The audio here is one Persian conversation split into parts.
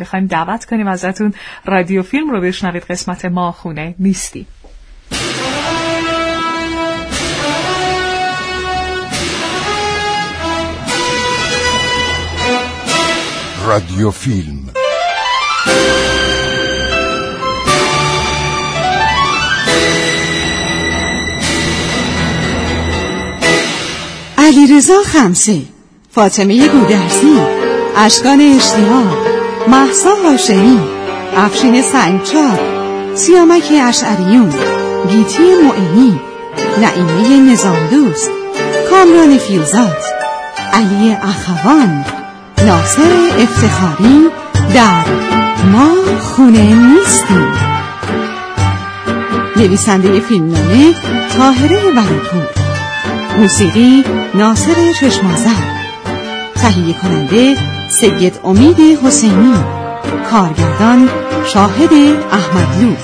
می‌خوایم دعوت کنیم ازتون رادیو فیلم رو بشنوید. قسمت ما خونه نیستی. رادیو فیلم. علی رضا خمسه فاطمه گودرزی اشکان اشتیاق محسا هاشمی افشین سنگچار سیامک اشعریون گیتی معینی نعیمه نظام دوست کامران فیوزات علی اخوان ناصر افتخاری در ما خونه نیستیم. نویسنده فیلمنامه تاهره ورپور. موسیقی ناصر چشمازر تهیه کننده سید امید حسینی کارگردان شاهد احمدلو.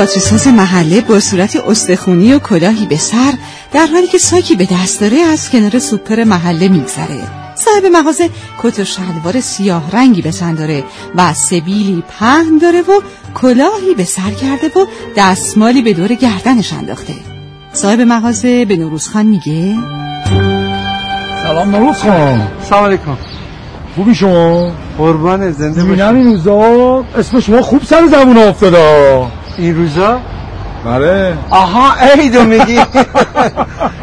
باتریساز محله با صورت استخونی و کلاهی به سر در حالی که ساکی به دست داره از کنار سوپر محله میگذره. صاحب مغازه کت و شلوار سیاه رنگی به تن داره و سبیلی پهن داره و کلاهی به سر کرده و دستمالی به دور گردنش انداخته. صاحب مغازه به نوروز خان میگه سلام نوروز خان. سلام علیکم. خوبی شما؟ قربان زنده باشی این روزا اسم شما خوب سر زبون افتاده. این روزا؟ بله آها عیدو میگی؟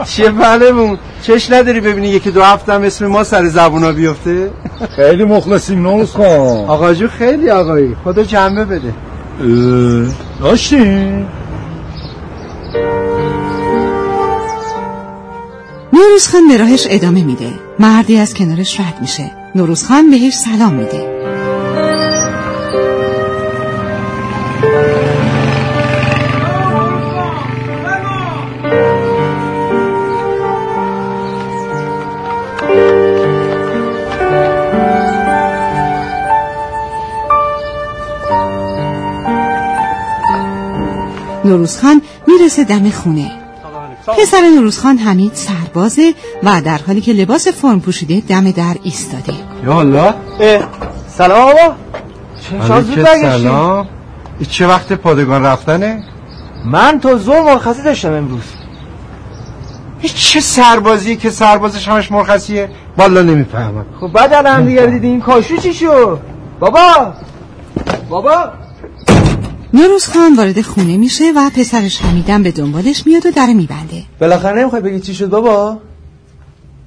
چیه بله چش نداری ببینی یکی دو هفته هم اسم ما سر زبونا بیفته؟ خیلی مخلصیم نوز خان آقا جو خیلی آقایی. خدا جنبه بده. داشتیم. نوروز خان به راهش ادامه میده. مردی از کنارش رد میشه. نوروز خان بهش سلام میده. نوروزخان می‌رسه دم خونه. پسر نوروزخان حمید سربازه و در حالی که لباس فرم پوشیده دم در ایستاده. یا الله. سلام آقا. چه سلام. چه وقت پادگان رفتنه؟ من تا زور مرخصی داشتم امروز. چه سربازی که سربازش همش مرخصیه؟ والا نمی‌فهمم. خب بعد الان دیگه دیدیم کاشو چی شد؟ بابا! بابا! نوروز خان وارد خونه میشه و پسرش حمیدم به دنبالش میاد و در میبنده. بالاخره نمی‌خوای بگی چی شد بابا؟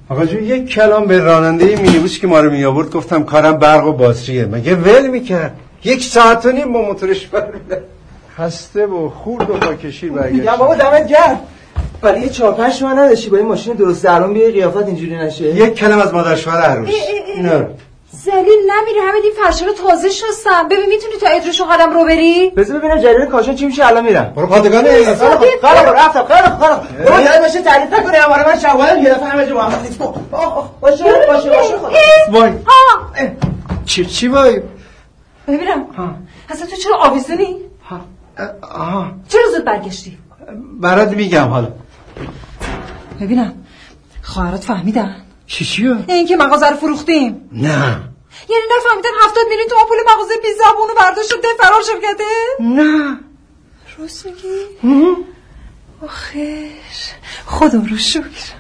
آقا جون یک کلام به راننده مینیبوس که ما رو می آورد گفتم کارم برق و باتریه مگه ول می‌کرد؟ یک ساعت و نیم با موتورش برده خسته و خورد و با کشیر برگشت یا بابا دمت گرم. ولی یه چهار پنج نداشتی با این ماشین درست درون بیای قیافت اینجوری نشه. یک کلم از مادر شوهر عروس. اینا زلیل نمیره همه این فرشه رو تازه شستم ببین می‌تونی تا ادرشو قدم رو بری؟ بذار ببینم جریان کاشان چی میشه الان میرم. برو پادگان خیلی برو رفتم خیلی خیلی برو یاد باشه تعریف نکنی اماره من شوال یه دفعه همه جو محمد نیست باشه باشه باشه وای. چی چی وای؟ ببینم. اصلا تو چرا آویزونی؟ آها چرا زود برگشتی؟ برات میگم حالا. ببینم. خواهرات فهمیدن. چی چیو؟ این که مغازه رو فروختیم. نه. یعنی نفهمیدن هفتاد میلیون تو پول مغازه بی زبونو برداشت ده فرار شرکته؟ نه. راست میگی؟ آخش. خدا رو شکر.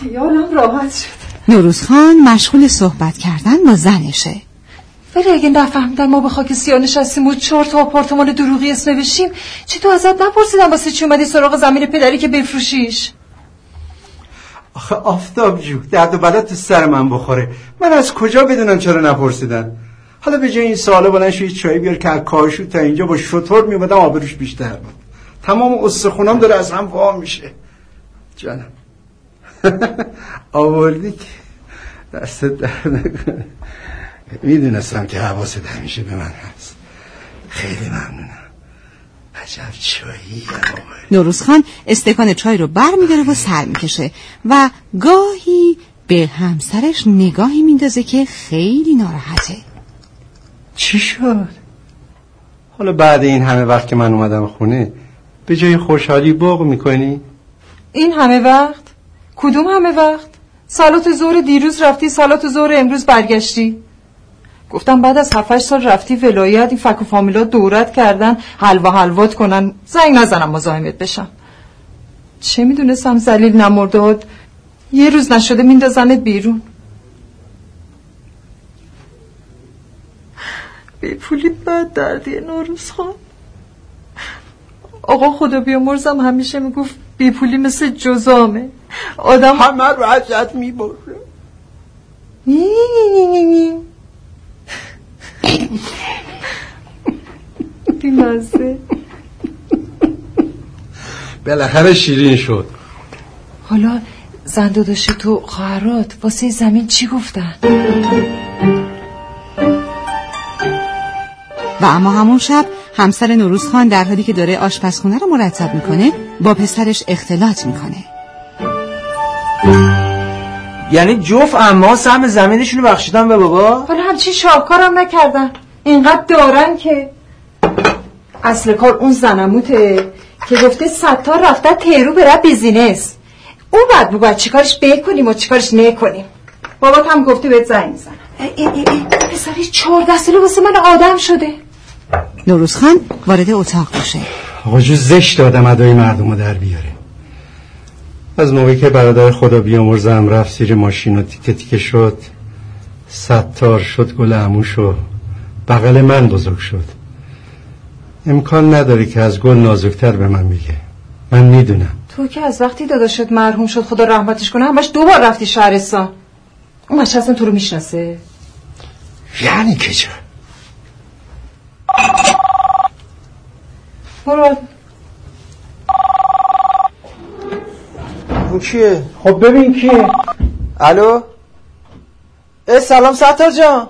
خیالم راحت شد. نوروز خان مشغول صحبت کردن با زنشه. ولی اگه نفهمیدن ما به خاک سیاه نشستیم و چهار تا آپارتمان دروغی اسم نوشیم چی تو ازت نپرسیدم واسه چی اومدی سراغ زمین پدری که بفروشیش؟ آخه آفتاب جو درد و بلا تو سر من بخوره. من از کجا بدونم چرا نپرسیدن؟ حالا به جای این سوالا بلند شو چای بیار که کارشو تا اینجا با شطور میومدم آبروش بیشتر بود. تمام استخونام داره از هم وا میشه. جانم. آوردی که دست در نکنه. می‌دونستم که حواست همیشه به من هست. خیلی ممنونم. عجب چایی نوروز خان استکان چای رو بر میداره و سر می‌کشه و گاهی به همسرش نگاهی میندازه که خیلی ناراحته چی شد؟ حالا بعد این همه وقت که من اومدم خونه به جای خوشحالی بغ می‌کنی؟ این همه وقت؟ کدوم همه وقت؟ سالات زور دیروز رفتی سالات زور امروز برگشتی گفتم بعد از 7 سال رفتی ولایت این فک و فامیلا دورت کردن حلوا حلوات کنن. زنگ نزنم مزاحمت بشم. چه می‌دونستم زلیل نمرداد یه روز نشده میندازنت بیرون. بی پولی بد دردی نوروز خان. آقا خدا بیامرزم همیشه می‌گفت بی پولی مثل جزامه. آدم همه رو ازت می‌بره بیمزه. بالاخره شیرین شد. حالا زن داداش تو خواهرات واسه زمین چی گفتن؟ و اما همون شب همسر نوروز خان در حالی که داره آشپزخونه رو مرتب می‌کنه با پسرش اختلاط می‌کنه. یعنی جف اما سهم زمینشون رو بخشیدن به بابا؟ حالا همچین شاهکارم نکردن. اینقدر دارن که اصل کار اون زنموته که گفته ستار رفته تیرو بره بیزینس. اون بعد بگو باید چیکارش بکنیم و چیکارش نکنیم. بابات هم گفته بهت زنگ می‌زنم. پسری چهارده ساله واسه من آدم شده. نوروز خان وارد اتاق میشه آقا جو زشت آدم ادای مردم رو در بیاره. از موقعی که برادر خدا بیامرزم رفت زیر ماشین و تیکه تیکه شد ستار شد گل عموش و بغل من بزرگ شد. امکان نداره که از گل نازکتر به من میگه من می‌دونم. تو که از وقتی داداشت مرحوم شد خدا رحمتش کنه همش دو بار رفتی شهرستان. اون بچه اصلا تو رو می‌شناسه؟ یعنی که چه؟ برو. اون کیه خب ببین کیه الو؟ اه سلام ستار جان.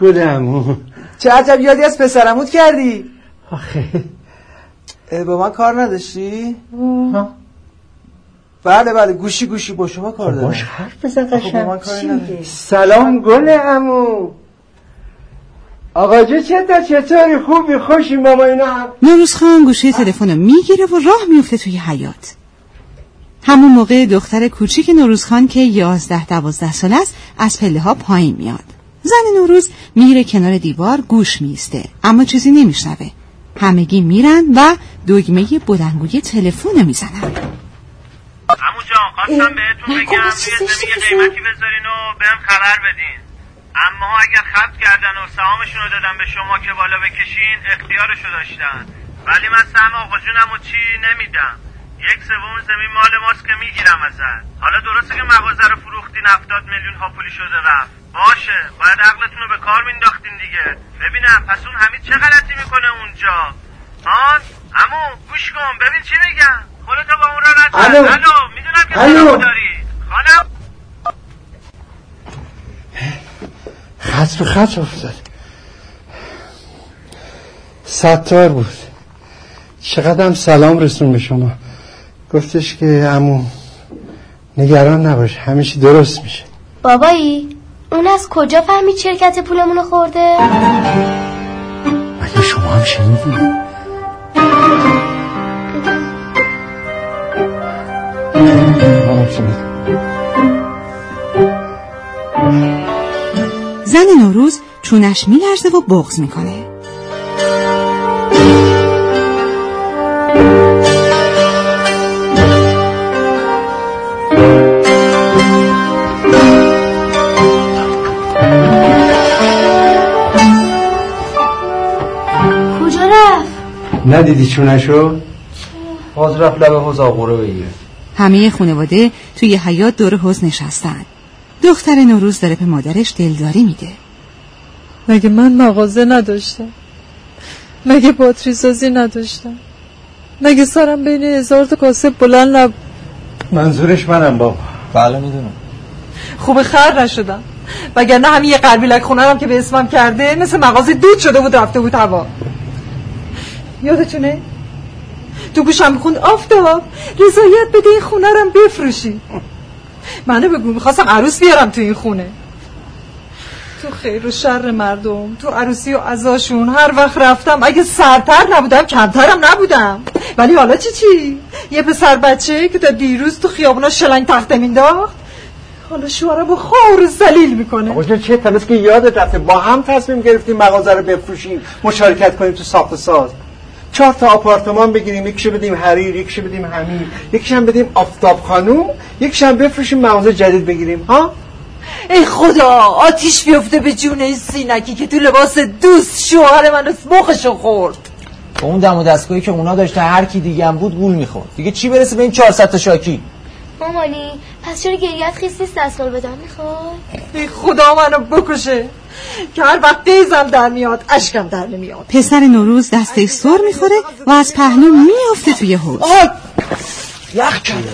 گل عمو چه عجب یادی از پسرموت کردی؟ آخه. با من کار نداشتی؟ بله بله گوشی گوشی با شما کار دارم باش حرف بزن خب، نداری سلام گل عمو. آقا جو چطور چطوری؟ خوبی خوشی ماما اینا هم؟ نوروز خان گوشه تلفن رو می‌گیره و راه میفته توی حیات همون موقع دختر کوچیک نوروز خان که یازده دوازده سال است از پله ها پایین میاد. زن نوروز میره کنار دیوار گوش میسته اما چیزی نمیشنوه. همگی میرن و دگمه بلنگوی تلفن رو می‌زنن. عمو جان خواستم بهتون بگم زمین یه قیمتی بذارین و بهم خبر بدین. اما اگر خط کردن و سهامشون رو دادن به شما که بالا بکشین اختیارشو داشتن. ولی من سهم آقا جونم و چی نمیدم؟ یک سوم زمین مال ماست که می‌گیرم ازت. حالا درسته که مغازه رو فروختین هفتاد میلیون ها پولی شده رفت. باشه باید عقلتون رو به کار مینداختین دیگه. ببینم پس اون حمید چه غلطی می‌کنه اونجا؟ هان عمو گوش کن ببین چی میگم. خودتو با اون را رد. الو. می‌دونم که الو. داری. خانم. خط به خط افتاد. ستار بود. چقدرم سلام رسون به شما. گفتش که امو نگران نباش همیشه درست میشه بابایی اون از کجا فهمید شرکت پولمونو خورده؟ مگه شما هم شنیدی؟ زن نوروز چونش میلرزه و بغز می‌کنه ندیدی چونشو؟ باز رفت لب حوز آقوره بگیره. همه خانواده توی حیات دور حوز نشستن. دختر نوروز داره به مادرش دلداری میده. مگه من مغازه نداشتم؟ مگه باتری سازی نداشتم؟ مگه سرم بین هزار تا کاسه بلند نب منظورش منم بابا. بله می‌دونم. خوب خر نشدم. وگرنه همین یه قربیلک خونه هم که به اسمم کرده مثل مغازه دود شده بود رفته بود هوا. یادتونه؟ تو گوشم می‌خوند آفتاب. رضایت بده این خونه رم بفروشی. منو بگو می‌خواستم عروس بیارم تو این خونه. تو خیر و شر مردم تو عروسی و عزاشون. هر وقت رفتم اگه سرتر نبودم کمترم نبودم. ولی حالا چی چی؟ یه پسر بچه که تا دیروز تو خیابونا شلنگ تخته مینداخت حالا شوهرم با خور زلیل می‌کنه. آقا چه تنس که یادت رفته. با هم تصمیم گرفتیم مغازه رو بفروشیم مشارکت کنیم تو ساخت ساز. چهار تا آپارتمان بگیریم یکیشو بدیم حریر یکیشو بدیم حمید یکیشم بدیم آفتاب خانوم یکیشم بفروشیم مغازه جدید بگیریم ها؟ ای خدا آتیش بیفته به جون این سینکی که تو لباس دوست شوهر من مخشو خورد. با اون دم و دستگاهی که اونا داشته هر کی دیگه هم بود گول می‌خورد. دیگه چی برسه به این 400 تا شاکی؟ مامانی پس چرا گریت خیس نیست دستمال بدم؟ می‌خوای؟ ای خدا منو بکشه. که هر وقت دیزم در میاد اشکم در نمیاد. پسر نوروز دستش سر می‌خوره و از پهلو میافته توی حوز یخ کرده.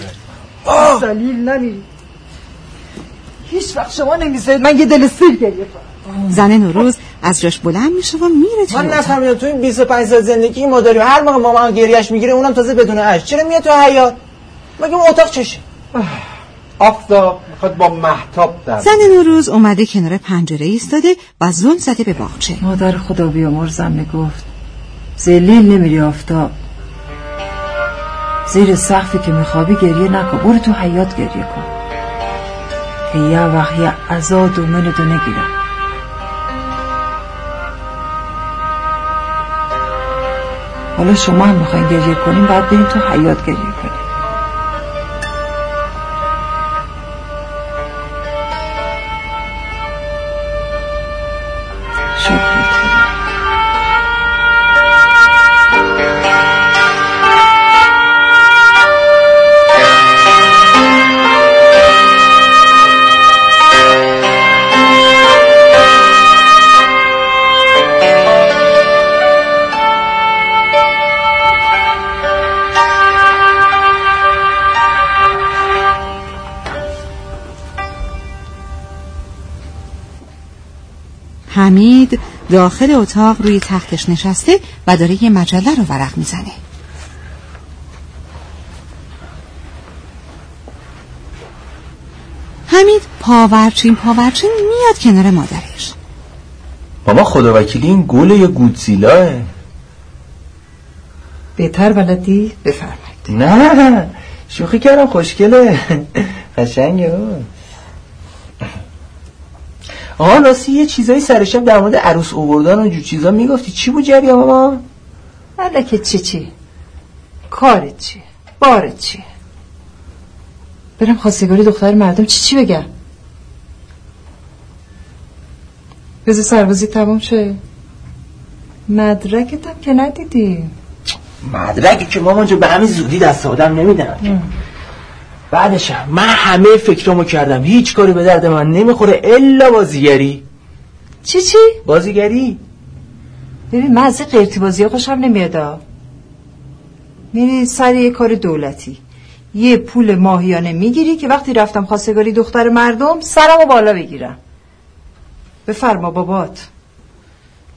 زلیل نمی. هیچ وقت شما نمی‌ذارید من یه دل سیر گریه زن نوروز از جاش بلند میشه و میره توی من. نفهمیدم تو این 25 سال زندگی ما داریم. هر موقع مامان گریش می‌گیره اونم تازه بدون اش چرا میاد تو حیات مگه اون اتاق چشه؟ آفتاب می‌خواد با محتاب در زن نوروز اومده کنار پنجره ایستاده و زل زده به باغچه. مادر خدا بیامرزم می‌گفت. زلیل نمیری آفتاب زیر سقفی که میخوابی گریه نکن. برو تو حیات گریه کن. که یه وقت یه عزا دومنتو نگیرم. حالا شما هم می‌خواین گریه کنیم بعد بریم تو حیات گریه کنیم داخل اتاق روی تختش نشسته و داره یه مجله رو ورق می‌زنه. حمید پاورچین پاورچین میاد کنار مادرش. ماما خدا وکیلی این گله یا گودزیلاه. بهتر بلدی؟ بفرمایید. نه شوخی کردم خوشگله. قشنگه اون. آها راستی یه چیزایی سر شب در مورد عروس اووردن و اینجور چیزا می‌گفتی. چی بود جریان ماما حالا که چی؟ چی کارت چیه بارت چیه برم خواستگاری دختر مردم. چی چی بگم؟ بذار سربازی تمام شه. مدرکتم که ندیدی. مدرکی که مامان جو به همین زودی دست آدم نمیدن بعدشم من همه فکرامو کردم. هیچ کاری به درد من نمی‌خوره الا بازیگری. چی چی؟ بازیگری. ببین من از این قیرتی بازی خوشم نمیاد میری سر یه کار دولتی. یه پول ماهیانه می‌گیری که وقتی رفتم خواستگاری دختر مردم سرمو بالا بگیرم. بفرما بابات.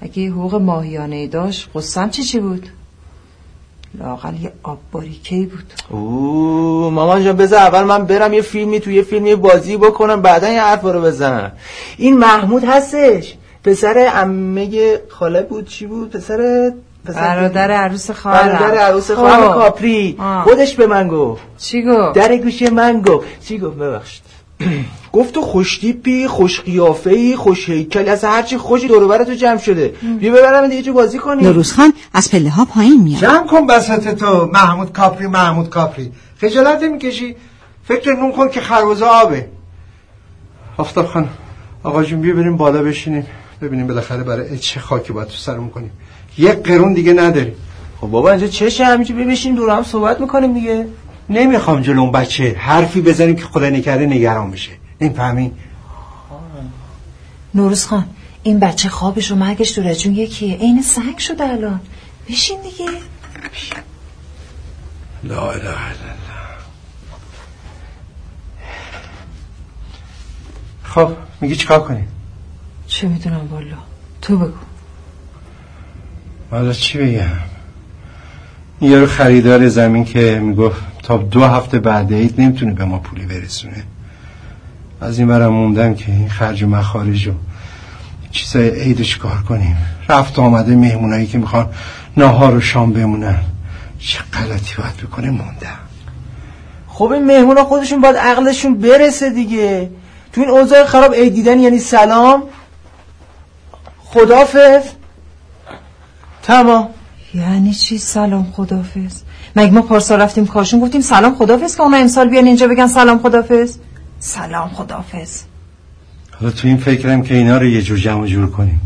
اگه حقوق ماهیانه داشت قصم چی چی بود؟ لاقل یه آب باریکهی بود. اوه مامان جان بذار اول من برم یه فیلمی تو یه فیلمی بازی بکنم بعدا یه حرف رو بزنم. این محمود هستش. پسر عمه خاله بود چی بود؟ پسر پسر برادر عروس خواهرم برادر عروس خب. خواهر کاپری. خودش به من گفت. چی گفت؟ در گوشی من گفت. چی گفت؟ ببخشید. گفت تو خوشتیپی خوش قیافه‌ای خوش هیکلی از هرچی خوشی دور تو جمع شده. بیا ببرم دیگه جو بازی کنی؟ نوروز خان از پله ها پایین میاد. جمع کن بسط تو محمود کاپری محمود کاپری. خجالت می‌کشی فکر نون کن که خربزه آبه. آفتاب خانم آقا جون بیا بریم بالا بشینیم. ببینیم بالاخره برای چه خاکی باید تو سرمون کنیم. یک قرون دیگه نداریم. خب بابا اینجا چشه همینجا. بشین دور هم صحبت می‌کنیم دیگه. نمی‌خوام جلو اون بچه حرفی بزنیم که خدا نکرده نگران بشه. نمی‌فهمی؟ نوروز خان این بچه خوابش و مرگش دور جون یکیه. عین سنگ شده الان. بشین دیگه. لا اله الا الله. خب میگی چیکار کنیم چه می‌دونم والا. تو بگو. حالا چی بگم؟ این یارو خریدار زمین که می‌گفت تا دو هفته بعد عید نمی‌تونه به ما پولی برسونه. از این برم موندم که این خرج و مخارج و چیزای عید کار کنیم. رفت آمده مهمونایی که می‌خوان ناهار و شام بمونن. چه غلطی باید بکنه موندم. خب این مهمونا خودشون باید عقلشون برسه دیگه. تو این اوضاع خراب عید دیدن یعنی سلام. خدافظ تمام. یعنی چی؟ سلام خدافز مگه ما پارسال رفتیم کاشون؟ گفتیم سلام خدافز که اونا امسال بیان اینجا بگن سلام خدافز سلام خدافز حالا تو این فکرم که اینا رو یه جور جمع جور کنیم.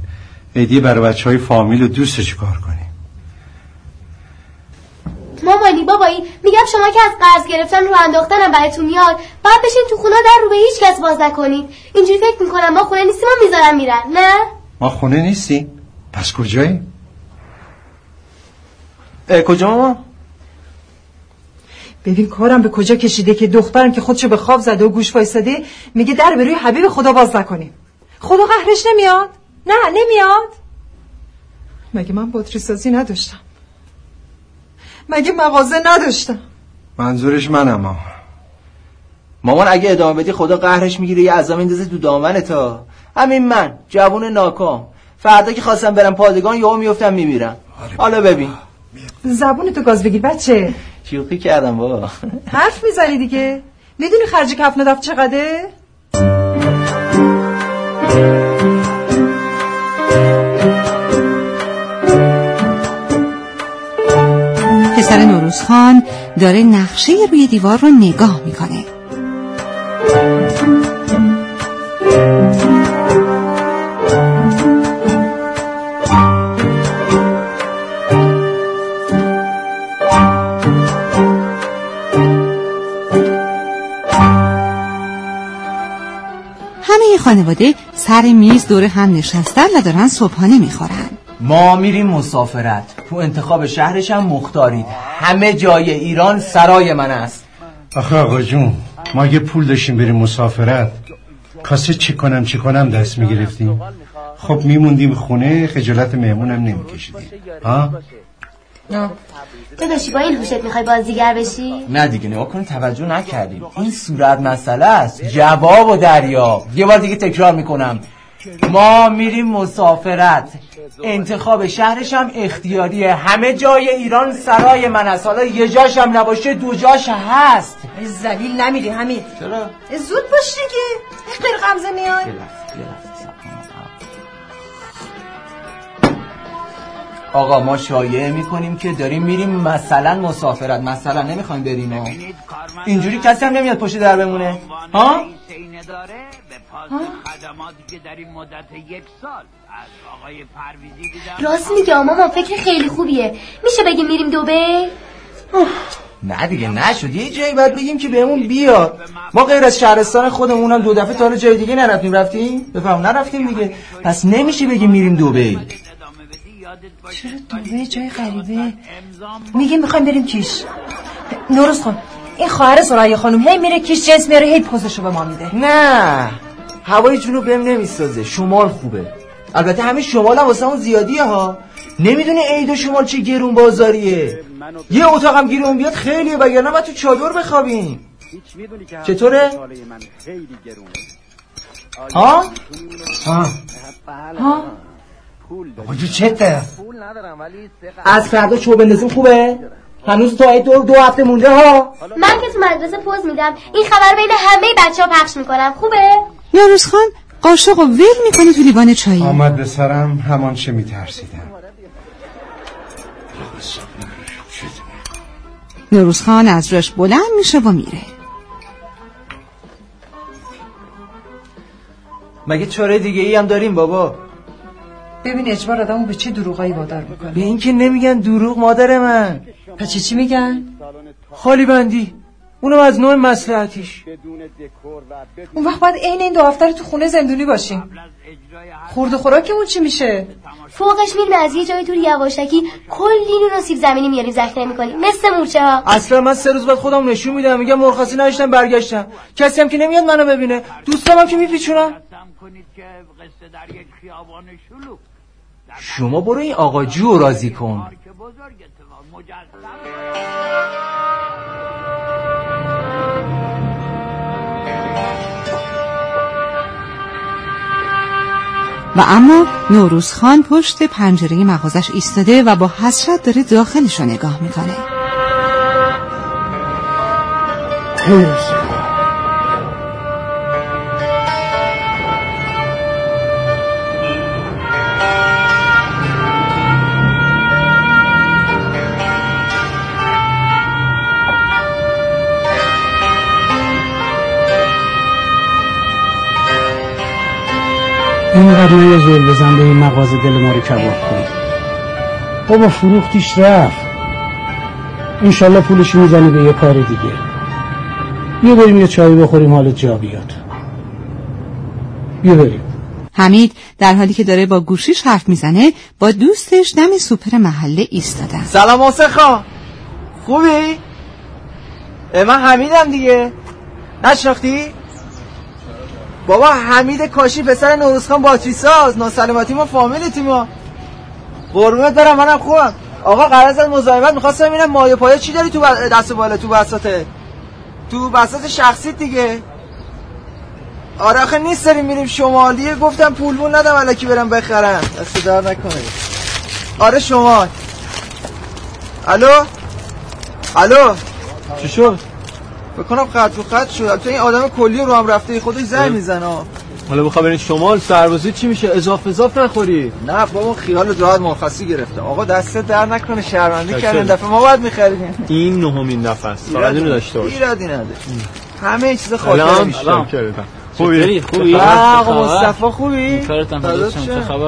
عیدی برای بچه های فامیل و دوست چی کار کنیم. مامانی بابایی میگم شما که از قرض گرفتن رو انداختنم براتون میاد باید بشین تو خونه در رو به هیچ کس باز نکنید اینجوری فکر می‌کنم ما خونه نیستیم و می‌ذارم میرن نه؟ ما خونه نیستیم. پس کجایی کجا؟ ماما ببین کارم به کجا کشیده که دخترم که خودشو به خواب زده و گوش وایساده میگه در به روی حبیب خدا باز نکنیم. خدا قهرش نمیاد. نه نمیاد. مگه من باتری سازی نداشتم؟ مگه مغازه نداشتم؟ منظورش منم ماما مامان اگه ادامه بدی خدا قهرش می‌گیره یه عذاب میندازه تو دامن تا. همین من جوون ناکام. فردا که خواستم برم پادگان یهو میفتم میمیرم. حالا ببین. زبون تو گاز بگیر بچه. شوخی کردم بابا. حرف می‌زنی دیگه. می‌دونی خرج کفن دفت چقدره؟ پسر نوروز خان داره نقشه روی دیوار رو نگاه می‌کنه. خانواده سر میز دور هم نشستن و دارن صبحانه می‌خورن. ما میریم مسافرت. تو انتخاب شهرش هم مختارید. همه جای ایران سرای من است. آخه آقا جون ما یه پول داشتیم بریم مسافرت. کاسه چی کنم چی کنم دست می‌گرفتیم. خب میموندیم خونه خجالت مهمونم نمیکشیدیم. ها؟ داداشی با این هوشت می‌خوای بازیگر بشی؟ نه دیگه نگاه کن توجه نکردیم. این صورت مسئله است. جواب و دریاب یه بار دیگه تکرار می‌کنم. ما میریم مسافرت. انتخاب شهرش هم اختیاریه. همه جای ایران سرای من است. حالا یه جاش هم نباشه دو جاش هست. زلیل نمیری همین چرا؟ زود باش دیگه. غیر غمزه میای. آقا ما شایعه می‌کنیم که داریم میریم مثلا مسافرت مثلا نمی‌خوایم بریم ها اینجوری کسی هم نمیاد پشت در بمونه. ها؟ داره به پاس خدماتی که در این مدت یک سال. از آقای پرویزی دیدم راست میگه ماما فکر خیلی خوبیه. میشه بگیم میریم دوبه نه دیگه نشد. یه جایی باید بگیم که بهمون بیاد. ما غیر از شهرستان خودمون هم دو دفعه تا حالا جای دیگه نرفتیم. رفتیم؟ بفهم نرفتیم دیگه. پس نمیشه بگیم میریم دوبه چرا دوبه جای غریبه؟ میگه می‌خوایم بریم کیش. نوروز خان این خواهر سرای خانم هی میره کیش جنس میاره هی پوزشو به ما میده. نه هوای جنوب بهم نمی‌سازه شمال خوبه. البته همین شمال هم واسه اون زیادیه ها. نمی‌دونه عید و شمال چه گرون بازاریه. یه اتاقم گیرون بیاد خیلیه وگرنه باید تو چادر بخوابیم. چطوره؟ ها؟ ها؟ ها؟ آقا جو چته؟ از فردا چوب بندازیم خوبه؟ هنوز تا دو, دو هفته مونده ها. من که تو مدرسه پوز میدم. این خبر بین همه بچه ها پخش می‌کنم. خوبه؟ نوروز خان قاشق و ول می‌کنه تو لیوان چایی. آمد به سرم همان چه میترسیدم. نوروز خان از روش بلند میشه و میره. مگه چاره دیگه ای هم داریم بابا؟ ببین اجبار آدمو به چه دروغایی وادار می‌کنه؟ به این که نمیگن دروغ مادر من. پس چی چی میگن؟ خالی بندی. اونم از نوع مسلحتیش اون وقت باید عین این دو هفته رو تو خونه زندونی باشیم خورد و خوراکمون چی میشه؟ فوقش میریم از یه جای تو یواشکی کلی نون و سیب زمینی میاریم ذخیره می‌کنیم. مثل مورچه ها اصلا من سه روز بعد خودم نشون میدم. میگم مرخصی نداشتم برگشتم. کسی هم که نمیاد منو ببینه. دوستام هم که میپیچونم شما برو این آقا جو راضی کن. که بزرگ اتفاق مجسم و اما نوروز خان پشت پنجره مغازش ایستاده و با حسرت داره داخلش رو نگاه می‌کنه. اینقدر یه زور بزن به این مغازه دل ما رو کباب کن. بابا فروختیش رفت. انشالله پولش می‌زنی به یه کار دیگه. بیا بریم یه چایی بخوریم حالت جا بیاد. بیا بریم. حمید در حالی که داره با گوشیش حرف می‌زنه با دوستش دم سوپر محله ایستادن. سلام حسین خان. خوبی؟ من حمیدم دیگه. نشناختی؟ بابا حمید کاشی پسر نوروزخان باتری ساز ناسلامتی ما فامیلیتی ما. قربونت دارم منم خوبم. آقا قرار از مزاحمت می‌خواستم ببینم مایه پایه چی داری تو دست بالا تو بساته تو بساط شخصیت دیگه. آره آخه نیست داریم میریم شمالیه گفتم پول بول ندم الکی برم بخرم؟ دست در نکنه. آره شمال. الو؟ الو؟ چی شد؟ بکنم خط رو خط شد. البته این آدم کلی رو هم رفته خودش زنگ می‌زنه. حالا بخواه برین شمال سربازی چی میشه؟ اضاف اضاف نخوری؟ نه بابا خیال راحت مرخصی گرفته. آقا دست در نکنه شرمنده. کردن. دفعه ما باید میخریدیم. این نهمین نفر است فقط اینو داشته باش ایرادی نداره. همه چیز سلام میشه. خوبی؟ خوبی؟ آقا مصطفی خوبی؟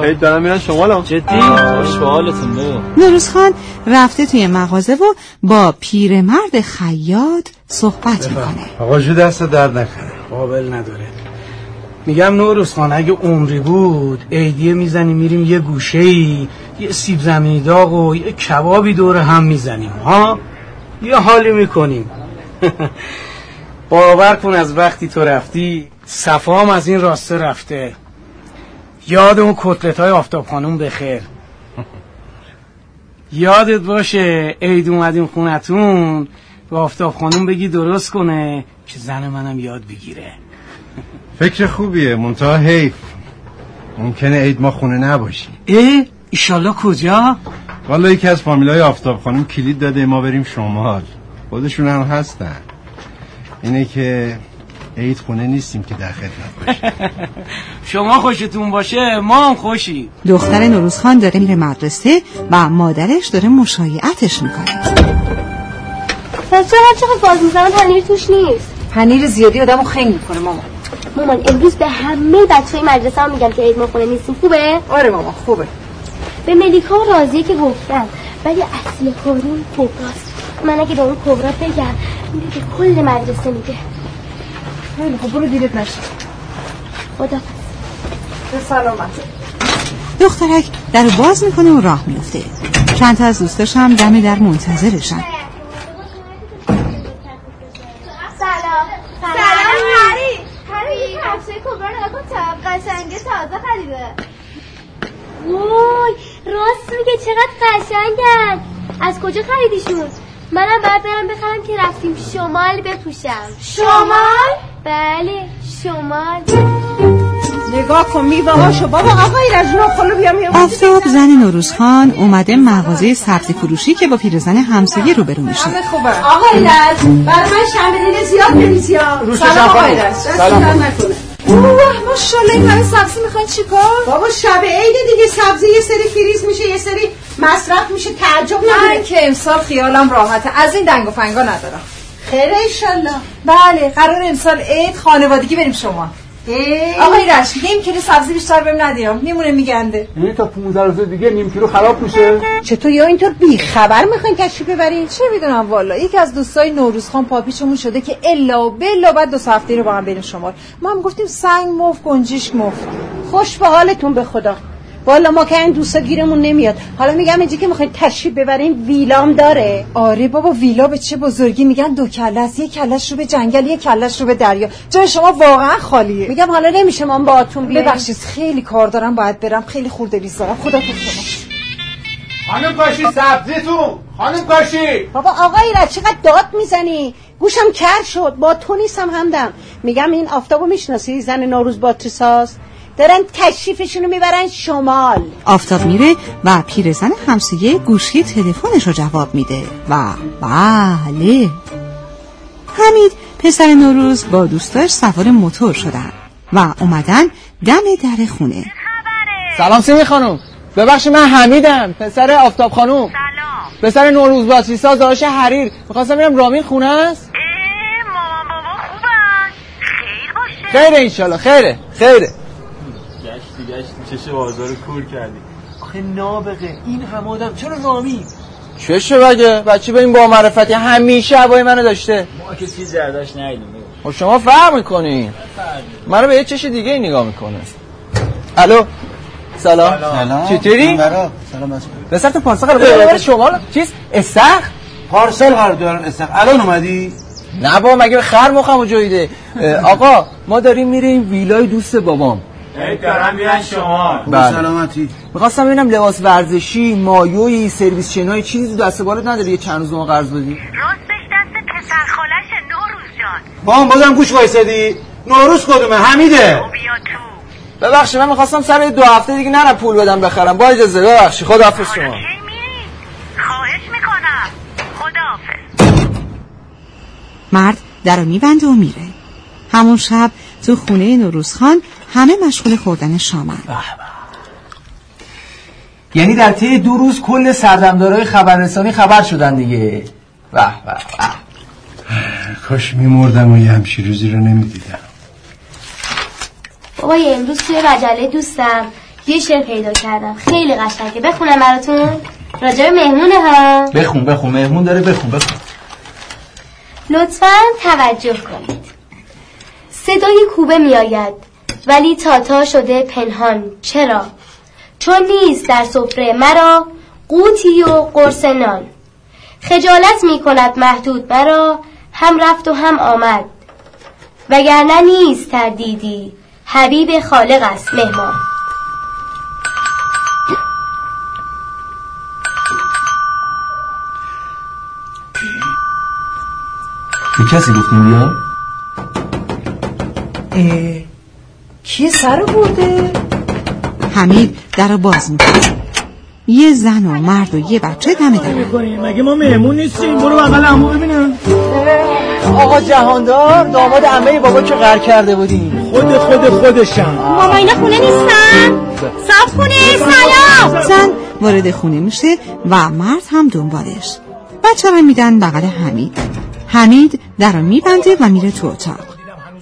هی دارم میرن شمال هم جدی؟ خوش به حالتون نوروز خان رفته توی مغازه و با پیرمرد خیاط صحبت می‌کنه. آقا جو دست درد نکنه. قابل نداره. میگم نوروز خان اگه عمری بود عیدیه می‌زنیم میریم یه گوشه ای یه سیب زمینی داغ و یه کبابی دور هم می‌زنیم ها؟ یه حالی می‌کنیم. باور کن از وقتی تو رفتی صفام از این راسته رفته. یاد اون کتلت های آفتاب خانوم بخیر. یادت باشه عید اومدیم خونتون به آفتاب خانوم بگی درست کنه که زن منم یاد بگیره. فکر خوبیه منتها حیف. ممکنه عید ما خونه نباشیم. اه ایشالله کجا؟ والا یکی از فامیلای آفتاب خانم کلید داده ما بریم شمال. خودشون هم هستن. اینه که عید خونه نیستیم که در خدمت باشیم. شما خوشتون باشه ما هم خوشی. دختر نوروز خان داره میره مدرسه و مادرش داره مشایعتش می‌کنه. چرا هر چقدر باز می‌زنم پنیر توش نیست. پنیر زیادی آدمو خنگ می‌کنه ماما مامان امروز به همه بچه های مدرسه هم میگم که عید ما خونه نیستیم. خوبه؟ آره ماما خوبه. به ملیکا راضیه که گفتم ولی اصل کارون کبراست. من اگه به اون کبرا بگم میره به کل مدرسه میگه. خیلی خب برو دیرت نشه. خدا. به سلامت. دخترک در باز می‌کنه و راه میفته چند تا از دوستاش هم دم در منتظرشن. قشنگه تازه خریده. وای راست میگه چقدر قشنگن. از کجا خریدیشون؟ منم باید برم بخرم که رفتیم شمال بپوشم. شمال؟ بله شمال. نگاه کن میوه هاشو. بابا آقای رجنا خلو بیام یه آفتاب زن نوروز خان اومده مغازه سبزی فروشی که با پیرزن همسایه روبرو میشه. همه خوبه. آقای رز برای من شنبه زیاد بریزی ها روش سلام آقای سلام. نکنه اوه ماشاءالله این همه سبزی می‌خواین چیکار؟ بابا شب عید دیگه. سبزی یه سری فریز میشه یه سری مصرف میشه تعجب من نداره که امسال خیالم راحته. از این دنگ و فنگا ندارم. خیر ایشالله بله قرار امسال عید خانوادگی بریم شما. آقای رش نیم کیلو سبزی بیشتر بهم ندیم میمونه میگنده. یعنی تا 15 روز دیگه نیم کیلو خراب میشه. چطور یا اینطور بی خبر می‌خواین تشریف ببرین چه می‌دونم والا. یکی از دوستای نوروز خان پاپیچمون شده که الا و بلا بعد دو هفته رو با هم بریم شمال ما هم گفتیم سنگ مفت گنجیش مفت. خوش به حالتون به خدا. والا ما که این دوستا گیرمون نمیاد. حالا میگم اینجا که می‌خواین تشریف ببرین ویلام داره. آره بابا ویلا به چه بزرگی؟ میگن دو کله است یه کلش رو به جنگل یه کلش رو به دریا. جای شما واقعا خالیه. میگم حالا نمیشه ما باهاتون بیایم. ببخشید خیلی کار دارم باید برم. خیلی خورده ریز دارم. خدا تو شما. خانم کاشی سبزیتون. خانم کاشی. بابا آقای را چقدر داد می‌زنی؟ گوشم کر شد. با تو نیستم همدم. میگم این آفتابو می‌شناسی؟ زن نوروز باتریساز دارن تشریفشونو می‌برن شمال. آفتاب میره و پیرزن همسایه گوشی تلفنش رو جواب میده. و بله. حمید پسر نوروز با دوستاش سوار موتور شدن و اومدن دم در خونه. سلام سیمی خانم. ببخشید من حمیدم پسر آفتاب خانم. سلام. پسر نوروز باتری ساز داشت حریر. می‌خواستم ببینم رامین خونه است؟ مامان بابا خوبن. خیر باشه. خیره انشالله. خیره خیره. گشتی چش بازار کور کردی. آخه نابغه. این همه آدم چرا رامین چشه بگه. بچه به این با معرفتی. همیشه هوای منو داشته. ما که چیزی ازش ندیدیم و شما فرق می‌کنین منو به یه چش دیگه ای نگاه می‌کنه. الو. سلام. سلام. چطوری؟ سلام تو پارسال قرار ببره شمال چیز؟ استخ پارسال قرار دارن استخ الان اومدی؟ نه بابا مگه خر مخمو جویده؟ آقا ما داریم میریم ویلای دوست بابام. دارم میرن شما. بله. سلامتی. می‌خواستم ببینم لباس ورزشی مایوی سرویس چنای چیزی دست بالت نداری؟ یه چند روز ما قرض بدی. راستش دست پسر خالش نوروز جان. با بازم گوش وایسادی. نوروز کدومه؟ حمیده. بیا تو. ببخشید من می‌خواستم سر دو هفته دیگه نرم پول بدم بخرم. با اجازه ببخشید. خداحافظ شما. کی میری خواهش می‌کنم. خداحافظ. مرد در رو میبنده و میره. همون شب تو خونه نوروزخان همه مشغول خوردن شامن یعنی در طی دو روز کل سردمدارای خبررسانی خبر شدن دیگه. به به. کاش میمردم و یه همچی روزی رو نمی‌دیدم. بابا یه امروز توی مجله دوستم. یه شعر پیدا کردم. خیلی قشنگه. بخونم براتون. راجع به مهمونه ها. بخون بخون. مهمون داره بخون بخون. لطفا توجه کنید. صدای کوبه می آید ولی تاتا شده پنهان. چرا؟ چون نیست در سفره. مرا قوتی و قرص نان خجالت می کند محدود. مرا هم رفت و هم آمد. وگرنه نیست تردیدی حبیب خالق است مهمان. به کسی گفتیم کیه سر برده؟ حمید در رو باز می‌کنه. یه زن و مرد و یه بچه دم در مگه ما مهمون نیستیم؟ برو بغل عمو ببینم. آقا جهاندار داماد عمه بابا که غر کرده بودیم. خود خود خودشم. ماما اینا خونه نیستن؟ صاف خونه سلام زن وارد خونه میشه و مرد هم دنبالش. بچه رو میدن بغل حمید. حمید در رو میبنده و میره تو اتاق.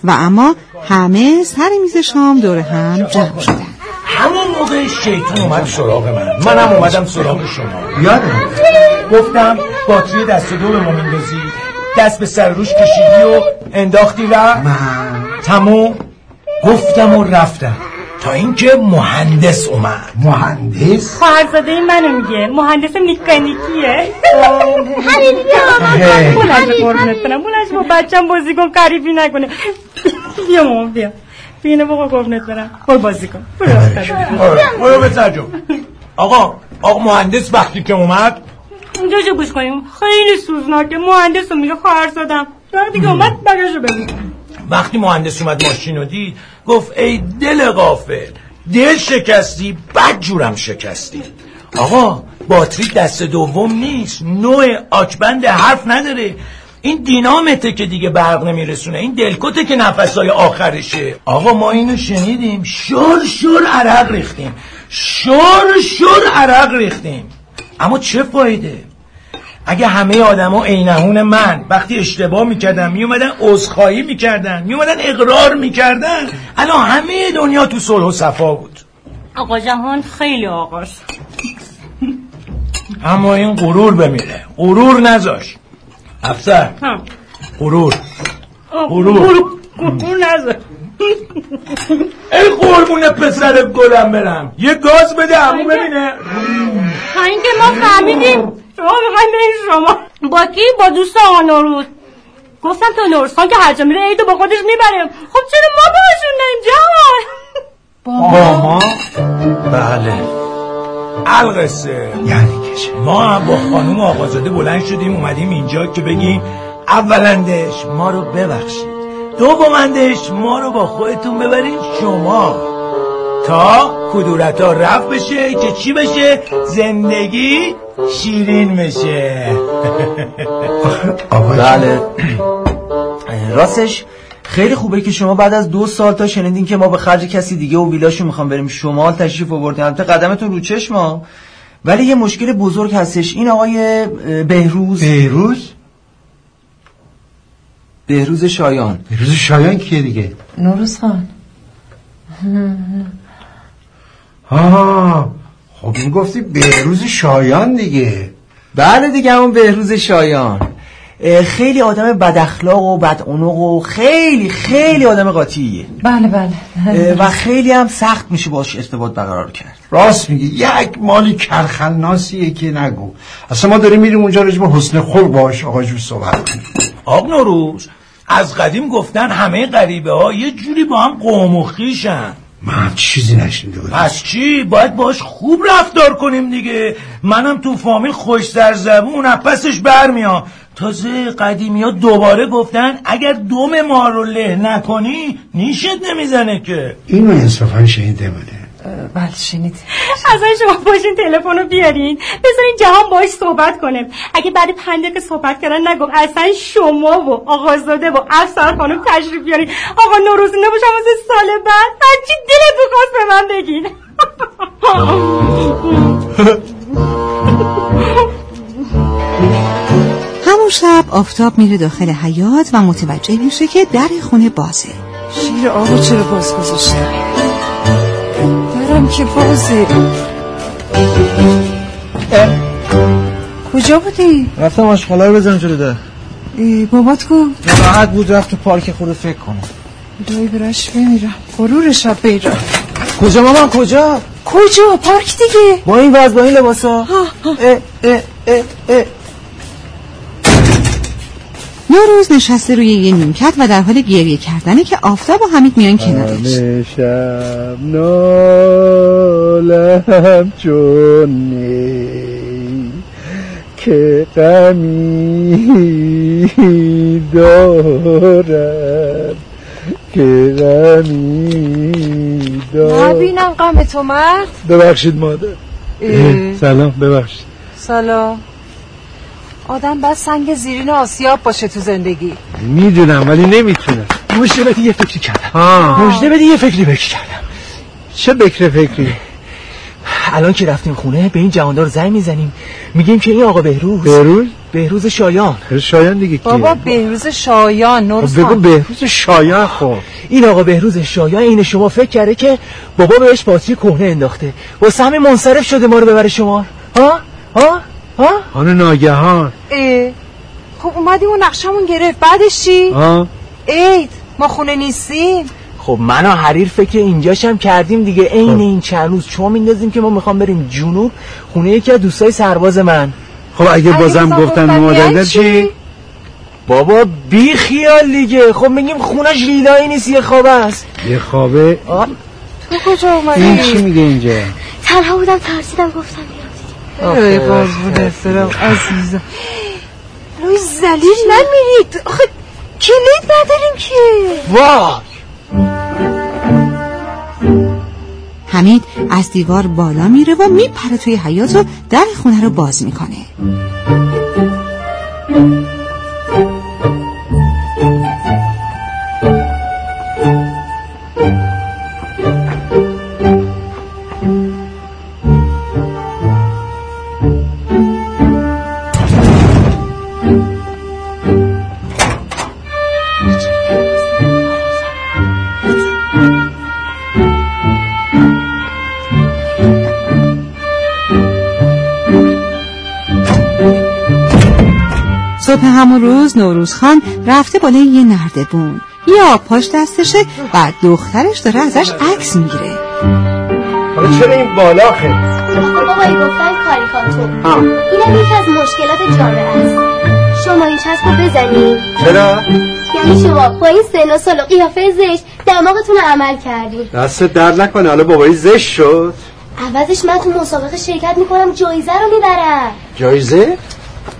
و اما همه سر میز شام دور هم جمع شدن. همون موقع شیطون اومد سراغ من. منم اومدم سراغ شما. یادم گفتم باتری دست دو به ما میندازی دست به سر روش کشیدی و انداختی و تموم. گفتم و رفتم. تا اینکه مهندس اومد. مهندس؟ خواهرزاده منو میگه. مهندس مکانیکیه همین بیا بلنش قربونت برم. بلنش با بچم بازی کن قریبی نکنه. بیا ماما بیا. بینه بابا قربونت برم. برو بازی کن. برو. به ترجم آقا آقا مهندس وقتی که اومد. اینجا گوش کنیم. خیلی سوزناکه. مهندس رو میگه خواهرزادم وقتی که اومد بگاش رو بگو وقتی مهندس اومد ماشین رو دید گفت ای دل غافل دل شکستی بد جورم شکستی. آقا باتری دست دوم نیست نوع آکبند حرف نداره. این دینامته که دیگه برق نمیرسونه این دلکته که نفسای آخرشه. آقا ما اینو شنیدیم شور شور عرق ریختیم. شور شور عرق ریختیم. اما چه فایده؟ اگه همه آدما عینهون من وقتی اشتباه می‌کردن میومدن عذرخواهی می‌کردن میومدن اقرار می‌کردن الان همه دنیا تو صلح و صفا بود. آقا جهان خیلی آقاست. اما این غرور بمیره. غرور نذاش. افسر. غرور. غرور. غرور. نذار ای قربون پسر گلم برم. یه گاز بده عمو ببینه. تا اینکه ما فهمیدیم. شما می‌خواین برین شما. با کی؟ با دوست آقا نوروز. گفتم تا نوروز خان که هر جا میره عیدو با خودش می‌بره. خب چرا ما باشون نیم جوان؟ با ما. بله. القصه. یعنی کشه ما هم با خانوم آقازاده بلند شدیم اومدیم اینجا که بگیم اولندش ما رو ببخشید. دومندش ما رو با خودتون ببرین شما. تا کدورت ها رفت بشه که چی بشه؟ زندگی شیرین بشه. بله. راستش خیلی خوبه که شما بعد از دو سال تا شنیدین که ما به خرج کسی دیگه و ویلاشون می‌خوام بریم. شمال تشریف آوردین. البته قدمتون رو چشما ولی یه مشکل بزرگ هستش. این آقای بهروز. بهروز؟ بهروز شایان. بهروز شایان کیه دیگه؟ نوروز خان. آه خب این گفتی بهروز شایان دیگه. بله دیگه همون بهروز شایان. خیلی آدم بد اخلاق و بد و خیلی خیلی آدم قاطیه بله بله. اه، و خیلی هم سخت میشه باش ارتباط برقرار کرد. راست میگی. یک مالی کرخناسیه که نگو. اصلا ما داریم میریم اونجا رجب حسن خلق باش آقا جور صحبت کنیم. آب نوروز از قدیم گفتن همه غریبه ها یه جوری با هم قوم و خویشن من چیزی نشنیده بودم. پس چی؟ باید باش خوب رفتار کنیم دیگه. منم تو فامیل خوش در زبون پسش برمیام تازه قدیمی ها دوباره گفتن اگر دوم ما رو له نکنی نیشت نمی‌زنه که. اینو انصافا شنیده بوده. بله شنید اصلا شما باشین تلفن رو بیارین. بذارین جهان باش صحبت کنه. اگه بعد پنج دقیقه صحبت کردن نگم اصلا شما و آقازاده و افسر خانم تشریف بیارین. آقا نوروزی نباشم واسه سال بعد. هرچی دلتون خواست به من بگین. همون شب آفتاب میره داخل حیات و متوجه میشه که در خونه بازه. شیر آبو چرا باز گذاشته درم که بازه کجا بودی؟ رفتم آشغالا رو بزنم جلو در. ای، بابات کو؟ راحت بود رفت تو پارک خود فکر کنم. دایی برش بمیرم. غرور شب بیرم کجا مامان کجا؟ کجا؟ پارک دیگه. با این وضع با این لباسا. اه اه اه اه. نوروز نشسته روی یه نیمکت و در حال گریه کردنه که آفتاب و حمید میان کنارش. شب نالم چون نی که غمی دارم. که غمی دارم. نبینم غم تو مرد. ببخشید مادر. سلام ببخشید. سلام. آدم بعد سنگ زیرین آسیاب باشه تو زندگی. می‌دونم ولی نمی‌تونم مجده بدی یه فکری کردم. ها مجده بدی یه فکری بکر کردم. چه بکر فکری؟ الان که رفتیم خونه به این جهاندار زنگ می‌زنیم. میگیم که این آقا بهروز. بهروز؟ بهروز شایان. بهروز شایان دیگه کیه؟ بابا بهروز شایان خب بگو خان. بهروز شایان خب. این آقا بهروز شایان این شما فکر کرده که بابا بهش باتری کهنه انداخته. واسه همین منصرف شده ما رو ببره شما. ها؟ ها؟ ها؟ خانه ناگهان. اه. خب اومدیم و نقشمون گرفت. بعدش چی؟ ها؟ عید. ما خونه نیستیم. خب من و حریر فکر اینجاشم کردیم دیگه. عین این چند روز چون میندازیم که ما می‌خوام بریم جنوب خونه یکی از دوستای سرباز من. خب اگه بازم گفتن مادر چی؟ چی؟ بابا بی خیال دیگه. خب میگیم خونش ویلایی نیست یه خواب است. یه خوابه؟ تو کجا این چی اومدی؟ میگه اینجا؟ تنها بودم ترسیدم گفتم ای قربون احترام عزیزم روی زلیل نمیرید آخه کلید نداریم که وای حمید از دیوار بالا میره و میپره توی حیات و در خونه رو باز می‌کنه. همون روز نوروز خان رفته بالای یه نردبون یه آبپاش دستشه و دخترش داره ازش عکس می‌گیره. حالا چرا این بالا خیلی؟ خب بابایی گفتن کاریکاتور آه. اینم یکی از مشکلات جامعه است. شما این چسب رو بزنید چرا؟ یعنی شما با این سن و سال و قیافه زشت دماغتون رو عمل کردین دست درد نکنه. حالا بابایی زشت شد. عوضش من تو مسابقه شرکت می‌کنم جایزه رو می‌برم. جایزه؟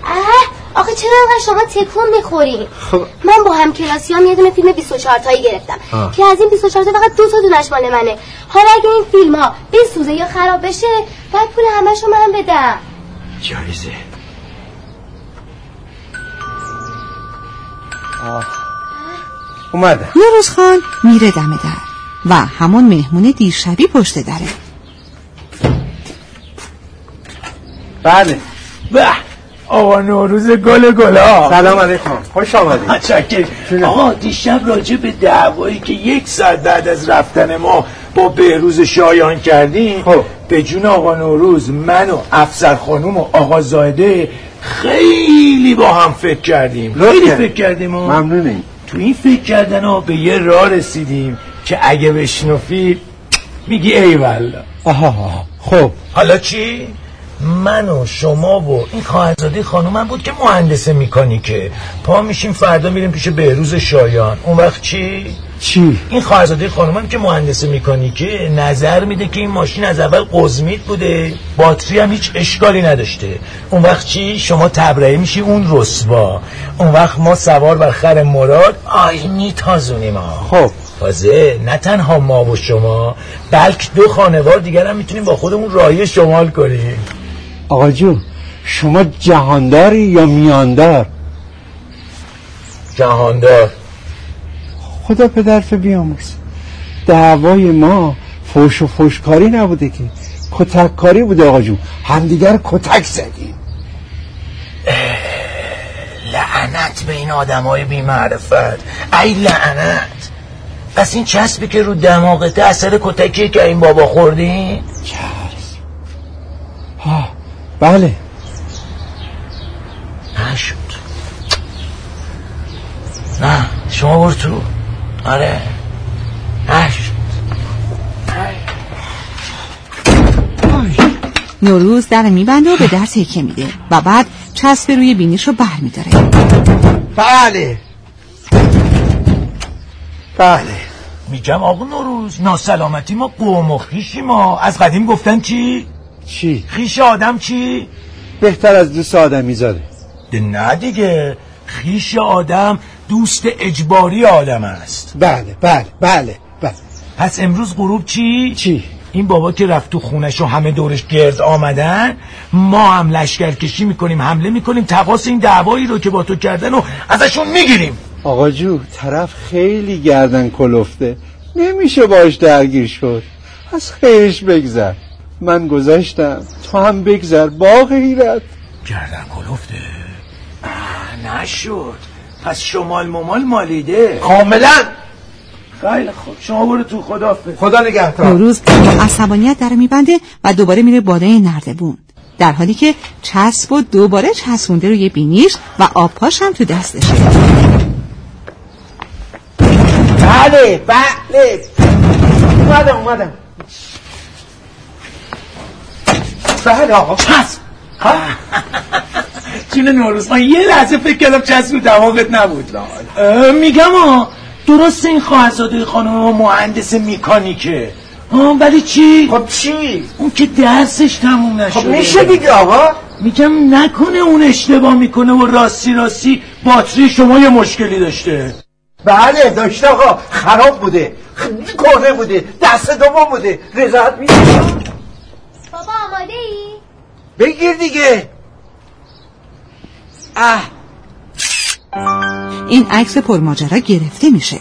اه آخه چرا انقدر شما تکون می‌خورین خب. من با هم کلاسیام یه دونه فیلم 24 تایی گرفتم. آه. که از این 24 تا فقط دو تا دونش مال منه. حالا اگه این فیلم ها بسوزه یا خراب بشه باید پول همشو من بدم. جایزه. آه. اومدم نوروز خان میره دم در و همون مهمون دیشبی پشت دره. بله. به. آقا نوروز گل گلا سلام علیکم. خوش آمدید. چکر آقا دیشب راجع به دعوایی که یک ساعت بعد از رفتن ما با بهروز شایان کردیم خب. به جون آقا نوروز من و افسر خانوم و آقا زایده خیلی با هم فکر کردیم. خیلی. فکر کردیم و ممنونیم. تو این فکر کردن ها به یه راه رسیدیم که اگه بشنفی میگی ای والله. آها. خب. حالا چی؟ من و شما و این خواهرزاده خانومم بود که مهندس میکانیکه. پا میشیم فردا میریم پیش بهروز شایان. اون وقت چی؟ چی؟ این خواهرزاده خانومم که مهندس میکانیکه نظر میده که این ماشین از اول قزمیت بوده. باتری هم هیچ اشکالی نداشته. اون وقت چی؟ شما تبرئه میشی اون رسوا. اون وقت ما سوار بر خر مراد آی میتازونیم ها خب. تازه نه تنها ما و شما بلکه دو خانوار دیگر هم می‌تونیم با خودمون راهی شمال کنیم. آقا جون شما جهانداری یا میاندار؟ جهاندار. خدا پدرت بیامرز. دعوای ما فوش و فوشکاری نبوده که. کتک کاری بوده آقا جون. همدیگر کتک زدیم. لعنت به این آدم های بیمعرفت. ای لعنت. پس این چسبی که رو دماغته اثر کتکی که این بابا خوردی ها بله. نشد. نه شما برو تو. آره. نشد. نوروز در میبنده و به در تکه میده و بعد چسب روی بینیش رو بر میداره. بله. بله. میگم آقا نوروز ناسلامتی ما قوم و خیشی ما. از قدیم گفتن چی؟ چی؟ خیش آدم چی؟ بهتر از دوست آدم می‌ذاره نه دیگه خیش آدم دوست اجباری آدم است بله بله بله بله پس امروز غروب چی؟ چی؟ این بابا که رفت تو خونش و همه دورش گرد آمدن ما هم لشکرکشی می‌کنیم حمله می‌کنیم تقاس این دعوایی رو که با تو کردن و ازشون می‌گیریم آقا جو طرف خیلی گردن کلفته نمیشه باش درگیر شد از خیرش بگذر من گذاشتم تو هم بگذر با غیرت گردن کلفته آه، نشد. پس شمال ممال مالیده. کاملا. خیلی خوب. شما برو تو خدا خدا نگهدار. نوروز با عصبانیت در میبنده و دوباره میره بالای نردبون. در حالی که چسب و دوباره چسبونده روی بینیش و آبپاش هم تو دستشه. بله بله. اومدم اومدم. بله آقا. چسب. جون نوروز من یه لحظه فکر کردم چسب رو دماغت نبود. میگم ها درست این خواهرزاده خانم مهندس میکانیکه. آه، ولی چی؟ خب چی؟ اون که درسش تموم نشده. خب میشه دیگه آقا. میگم نکنه اون اشتباه می‌کنه و راستی راستی باتری شما یه مشکلی داشته. بله داشته آقا. خراب بوده. کهنه بوده. دست دوم بوده. رضایت میده بابا آماده ای؟ بگیر دیگه. اه. این عکس پرماجرا گرفته میشه.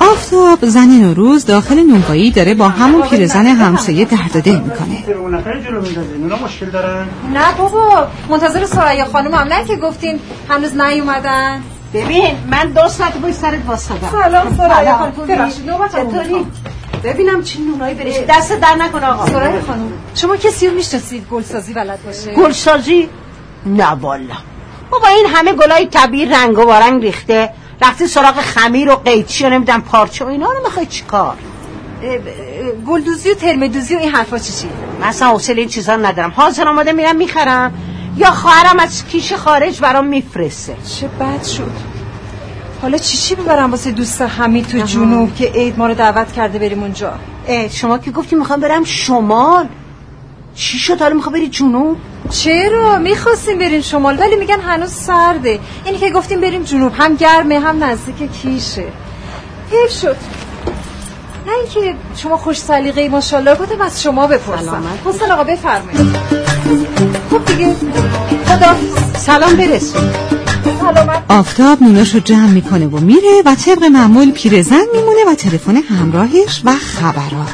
آفتاب زن نوروز داخل نونوایی داره با همون پیرزن همسایه درد و دل می‌کنه. نونا مشکل دارن نه بابا منتظر سریا خانم هم نه که گفتین هنوز نیومدن. ببین من دو ساعت باید سرت واسدم. سلام سلام. خانم. چطوری؟ ببینم چی نونایی برش دست در نکن آقا. سریا خانم شما کسی رو می‌شناسید گلسازی بلد باشه؟ گلسازی؟ نه والا. بابا این همه گلای طبیعی رنگ و بارنگ ریخته. رفتی سراغ خمیر و قیچی و نمی‌دونم پارچه و اینا رو می‌خوای چیکار گلدوزی و ترمدوزی و این حرفا چی چی؟ مثلا حوصله این چیزا ندارم. حاضر آماده میرم می‌خرم. یا خواهرم از کیش خارج برام میفرسته. چه بد شد. حالا چی چی ببرم واسه دوست حمید تو جنوب که عید ما رو دعوت کرده بریم اونجا؟ شما که گفتی می‌خوام برم شمال. چی شد؟ حالا می‌خوام بری جنوب؟ چرا؟ می‌خواستیم بریم شمال ولی میگن هنوز سرده. اینی که گفتیم بریم جنوب هم گرمه هم نزدیک کیشه. حیف شد. نه اینکه شما خوش سلیقه ماشاءالله گفتم از شما بپرسم. حسن آقا بفرمایید. خب دیگه؟ خدا. سلام برس سلامت آفتاب نوناش رو جمع می‌کنه و میره و طبق معمول پیرزن میمونه و تلفن همراهش و خبرها.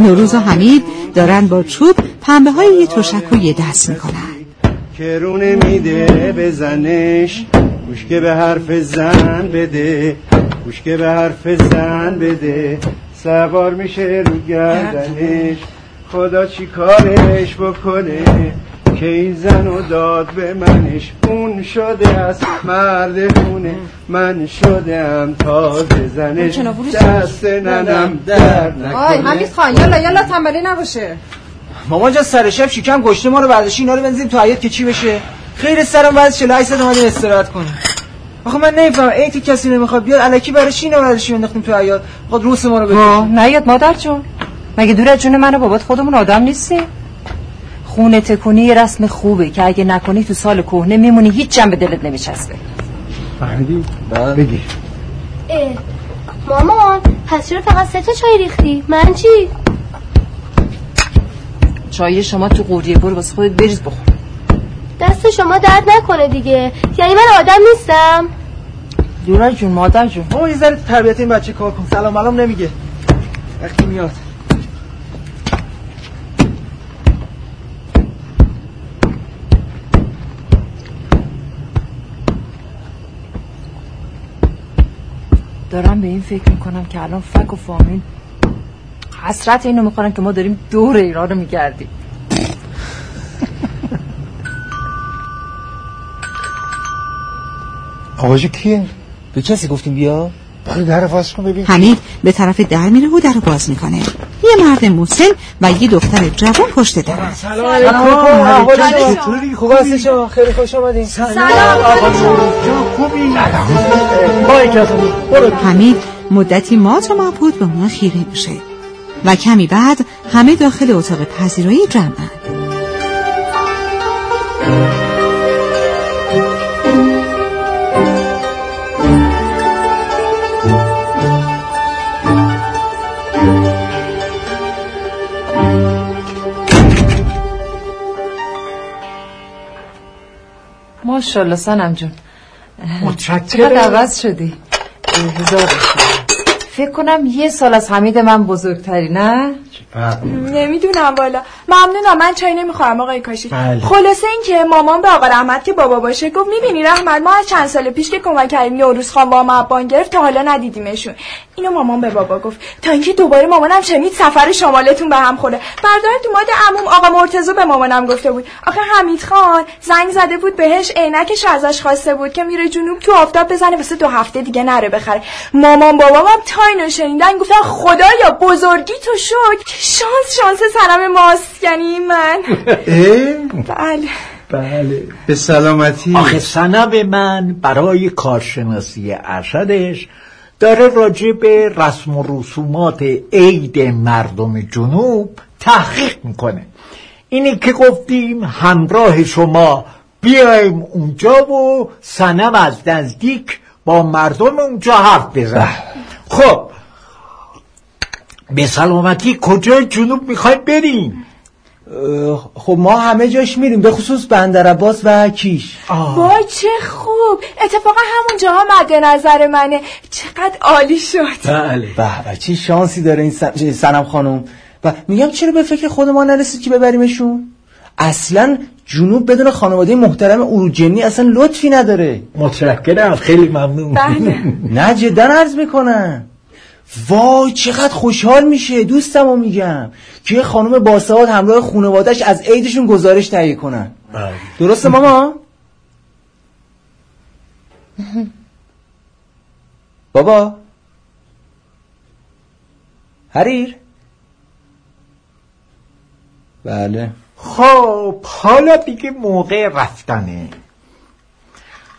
نوروز و حمید دارن با چوب پنبه های یه تشک رو یه دست می‌کنن. کرونه میده بزنش گوشکه به حرف زن بده گوشکه به حرف زن بده. سوار میشه رو گردنش خدا چی کارش بکنه؟ که این زن و داد به منش اون شده از مرد خونه من شده هم تازه زنش دست ننم در آی نکنه حمید خان یالا یالا تنبلی نباشه. مامان جان سر شب شکم گشته ما رو برداشتی اینا رو بنزیم تو حیاط که چی بشه؟ خیر سرم بعد 48 ساعت اومدیم استراحت کنیم آخه من نمی‌فهمم ای که کسی نمی‌خواد بیاد الکی برای چی اینو برداشتی انداختیم تو حیاط خود روس ما رو بکشیم. نیاد مادر جون. مگه دور از جون من و بابات خودمون آدم نیستیم؟ خونه تکونی یه رسم خوبه که اگه نکنی تو سال کهنه میمونی هیچ جنب دلت نمیچسبه. فهمیدی؟ بله. بگیر اه، مامان پس چرا فقط سه تا چای ریختی؟ من چی؟ چای شما تو قوریه برو واسه خودت بریز بخور. دست شما درد نکنه دیگه. یعنی من آدم نیستم. دورای جون مادر جون. مامان یه ذره تربیت این بچه کار کن. سلام علام نمیگه. وقتی میاد. دارم به این فکر می‌کنم که الان فک و فامیل حسرت اینو می‌خورن که ما داریم دور ایران رو میگردیم. آقاجی کیه؟ به کسی گفتیم بیا؟ برو در فاس کن ببین. حمید به طرف در میره و در رو باز می‌کنه. یه مرد مسن و یه دختر جوان پشت در. سلام. علیکم. خوب هستی خیلی خوش آمدین. حمید مدتی مات و مبهوت به اونا خیره میشه. و کمی بعد همه داخل اتاق پذیرایی جمعن. ماشاءالله سنم جون. متشکرم. چقدر عوض شدی؟ هزار. فکر کنم یه سال از حمید من بزرگتری نه؟ نمی‌دونم والا. ممنونم من چای نمی‌خورم آقای کاشی. بله. خلاصه این که مامان به آقا رحمت که بابا باشه گفت می‌بینی رحمت ما از چند سال پیش که کمک کردیم نوروز خان با ما بان گرفت تا حالا ندیدیمشون. اینو مامان به بابا گفت. تا اینکه دوباره مامانم شنید سفر شمالتون به هم خوره. بردار تو ماد عموم آقا مرتضی به مامانم گفته بود. آخه حمید خان زنگ زده بود بهش عینکش ازش خواسته بود که میره جنوب تو آفتاب بزنه واسه دو هفته دیگه نره بخره. مامان بابام هم تا اینو شنیدن گفتن خدایا بزرگی تو شکر شانس شانس سرم ماست یعنی من. بله. بله. به سلامتی. آخه سنب من برای کارشناسی ارشدش داره راجع به رسم و رسومات عید مردم جنوب تحقیق می‌کنه. اینی که گفتیم همراه شما بیایم اونجا و سنم از نزدیک با مردم اونجا حرف بزن خب به سلامتی کجای جنوب می‌خواید بریم؟ خب ما همه جاش میریم به خصوص بندر عباس و کیش. وای چه خوب! اتفاقا همون جاها مد نظر منه. چقدر عالی شد. بله. به چه شانسی داره این سن- سنم خانم. و میگم چرا به فکر خود ما نرسید که ببریمشون؟ اصلا جنوب بدون خانواده محترم اروجنی اصلا لطفی نداره. متشکرم خیلی ممنون. نه جدا عرض می‌کنم. وای چقدر خوشحال میشه دوستمو میگم. که یه خانم باسواد همراه خانوادش از عیدشون گزارش تهیه کنن. درسته ماما؟ بابا. حریر؟ بله. خب حالا دیگه موقع رفتنه.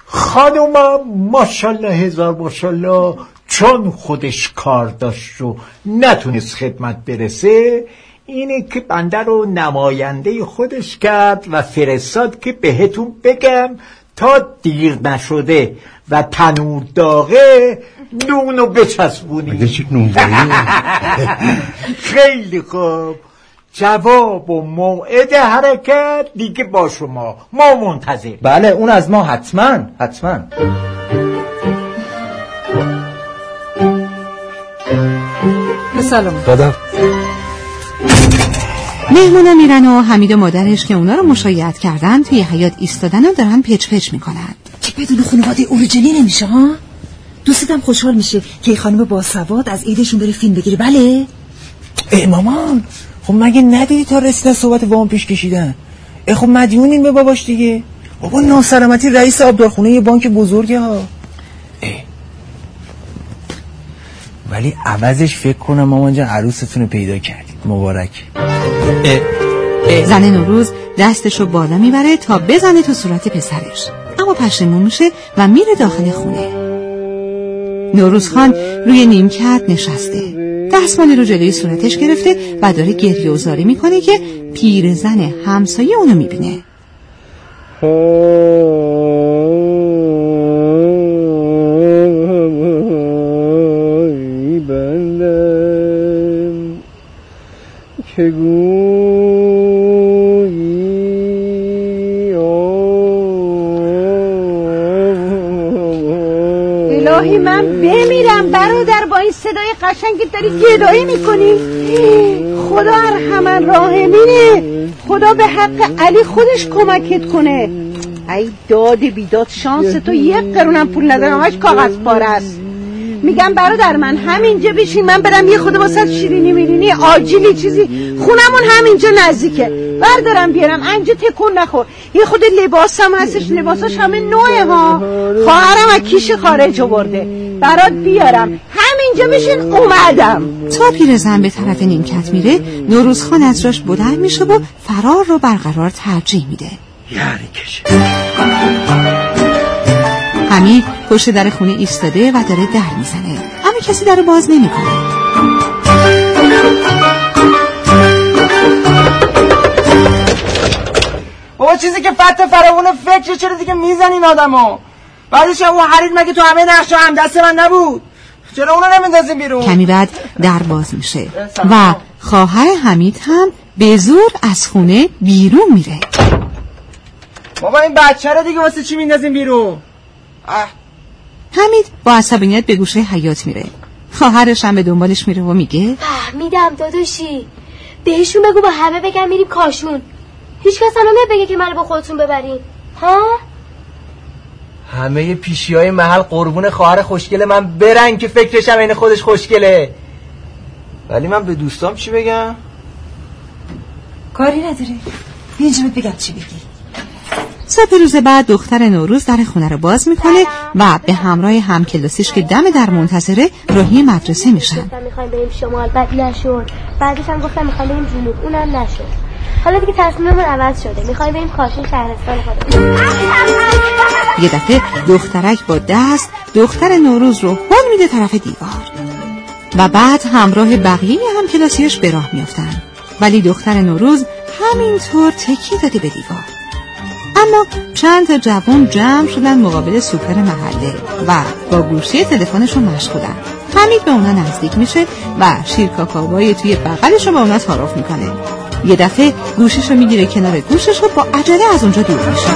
خانومم ماشالله هزار ماشالله چون خودش کار داشت و نتونست خدمت برسه اینه که بنده رو نماینده خودش کرد و فرستاد که بهتون بگم تا دیر نشده و تنور داغه نونو بچسبونی؟ خیلی خوب. جواب و موعد حرکت دیگه با شما. ما منتظر بله اون از ما حتما حتما. سلام. دادم. مهمونا میرن و حمید و مادرش که اونا رو مشایعت کردن توی حیات ایستادن و دارن پچ پچ می‌کنن. که بدون خانواده اوریجینی نمیشه ها؟ دوستم خوشحال میشه که خانم باسواد از عیدشون بره فیلم بگیره. بله؟ ای مامان خب مگه ندیدی تا رسیدن صحبت وام پیش کشیدن؟ ای خب مدیونین به باباش دیگه. بابا ناسلامتی رئیس آبدارخونه یه بانک بزرگه ها. ای. ولی عوضش فکر کنم مامان جان عروستون رو پیدا کردید. مبارک. زن نوروز دستشو بالا می‌بره تا بزنه تو صورت پسرش. اما پشیمون میشه و میره داخل خونه. نوروز خان روی نیمکت نشسته. دستمالی رو جلوی صورتش گرفته و داره گریه و زاری می‌کنه که پیرزن همسایه اونو می‌بینه. که گویی الهی من بمیرم برادر با این صدای قشنگت داری گدایی می‌کنی؟ خدا ارحمن راحمینه خدا به حق علی خودش کمکت کنه. ای داد بیداد شانس تو یک قرونم پول ندارم. همش کاغذ پاره است. میگم برادر من همینجا بشین من برم یه خود واسه شیرینی میرینی آجیلی چیزی خونمون همینجا نزدیکه. بردارم بیارم انجا تکون نخور. یه خود لباسم هستش لباساش همه نوعه ها. خواهرم از کیش خارج برده برات بیارم. همینجا بشین اومدم. تا پیرزن به طرف نیمکت میره نوروز خان از جاش بلند میشه و فرار رو برقرار ترجیح میده. یعنی کشه حمید پشت در خونه ایستاده و داره در می‌زنه. اما کسی در باز نمی‌کنه. بابا چیزی که فتح فراوون فکر چرا دیگه می‌زنین آدمو؟ بعدش اون حریر مگه تو همه نقشه هم دست من نبود؟ چرا اونو نمیندازیم بیرون؟ کمی بعد در باز میشه. و خواهر حمید هم به زور از خونه بیرون میره. بابا این بچه رو دیگه واسه چی میندازیم بیرون. حمید با عصبانیت به گوشه حیات میره. خواهرش هم به دنبالش میره و میگه فهمیدم داداشی بهشون بگو با همه بگم میریم کاشون. هیچ کس هم نمیاد بگه که منو با خودتون ببرین. ها؟ همه پیشی های محل قربون خواهر خوشگل من برن که فکرشم این خودش خوشگله. ولی من به دوستام چی بگم؟ کاری نداره. بهت بگم چی بگی. صبح روز بعد دختر نوروز در خونه رو باز می‌کنه و به همراه همکلاسیش که دم در منتظره راهی مدرسه میشن. می‌خوایم بریم شمال بعد نشد. بعدش هم گفتم می‌خوایم بریم جنوب اونم نشد. حالا دیگه تصمیممون عوض شده. می‌خوایم بریم کاشون شهرستان خودمون یه دفعه دخترک با دست دختر نوروز رو هل میده طرف دیوار. و بعد همراه بقیه هم کلاسیش به راه میافتن. ولی دختر نوروز همینطور تکی داده به دیوار. اما چند تا جوان جمع شدن مقابل سوپر محله و با گوشی تلفنشون مشغولن. حمید به اونا نزدیک میشه و شیر کاکاوای توی بغلش رو با اونا تعارف می‌کنه. یه دفعه گوشش رو می‌گیره کنار گوشش رو با عجله از اونجا دور میشه.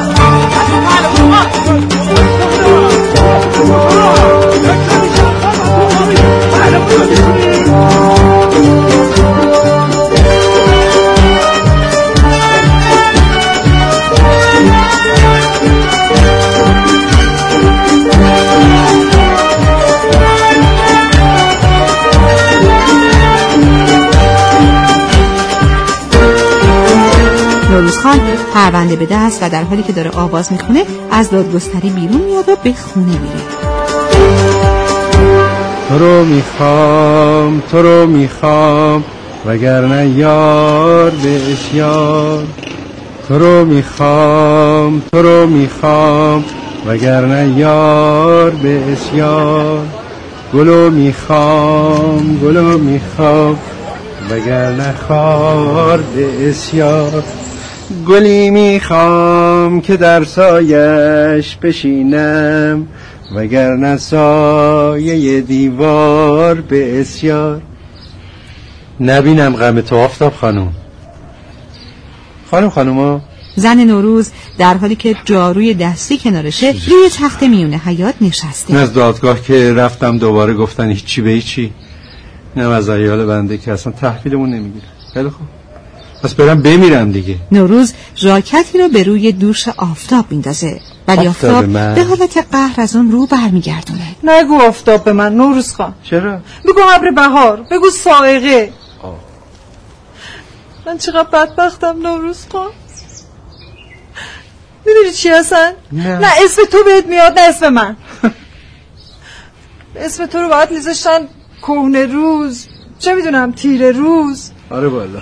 خان پرونده به دست و در حالی که داره آواز می‌خونه از دادگستری بیرون میاد و به خونه میره. تو رو می‌خوام تو رو می‌خوام وگرنه یار به اسیار تو رو می‌خوام تو رو می‌خوام وگرنه یار به اسیار گلو می‌خوام گلو می‌خوام وگرنه خار به اسیار گلی می‌خوام که در سایش بشینم وگرنه سایه دیوار به اسیار. نبینم غم تو آفتاب خانم. خانم خانوما. زن نوروز در حالی که جاروی دستی کنارشه روی تخت میونه حیات نشسته. از دادگاه که رفتم دوباره گفتن هیچی به هیچی. نه از ایال بنده که اصلا تحویلمون نمی‌گیره. خیلی خوب. پس برم بمیرم دیگه. نوروز ژاکتی رو به روی دوش آفتاب میندازه. ولی آفتاب آفتاب من. به حالت قهر از اون رو برمیگردونه. نگو آفتاب به من نوروز خان. چرا؟ بگو ابر بهار بگو سائقه. من چقدر بدبختم نوروز خان. می‌دونی چی هستن؟ نه. نه اسم تو بهت میاد نه اسم من. اسم تو رو باید میذاشتن کهنه روز. چه می‌دونم تیره روز. آره بالا.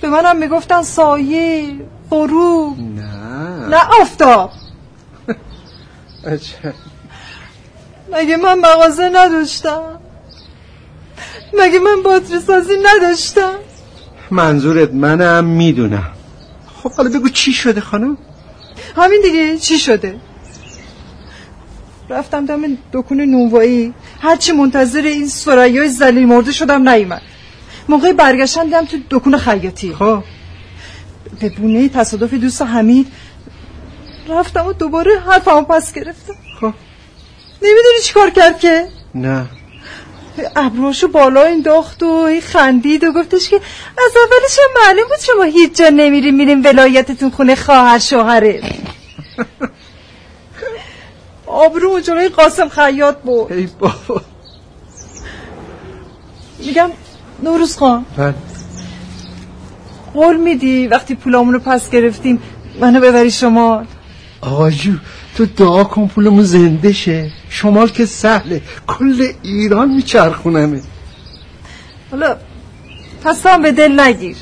به منم می‌گفتن سایه غروب. نه. نه آفتاب. عجب. مگه من مغازه نداشتم؟ مگه من باتری سازی نداشتم؟ منظورت منم می‌دونم. خب حالا بگو چی شده خانم؟ همین دیگه چی شده؟ رفتم دم دکون نونوایی. هرچی منتظر این سرایای زلیل مرده شدم نیومد. موقع برگشتن دیدم تو دکون خیاطی. خب. به بونه تصادف دوست حمید رفتم و دوباره حرفمو پس گرفتم. خب. نمی‌دونی چی کار کرد که؟ نه. ابروهاشو بالا انداخت و خندید و گفتش که از اولش معلوم بود شما هیچ جا نمیریم میریم ولایتتون خونه خواهر شوهره. آبرو جلوی قاسم خیاط بود ای بابا. میگم نوروز خان. بله. قول میدی وقتی پولامونو پس گرفتیم منو ببری شما آقا جو تو دعا کن پولمون زنده شه شمال که سهله. کل ایران میچرخونمه. حالا پس هم به دل نگیر.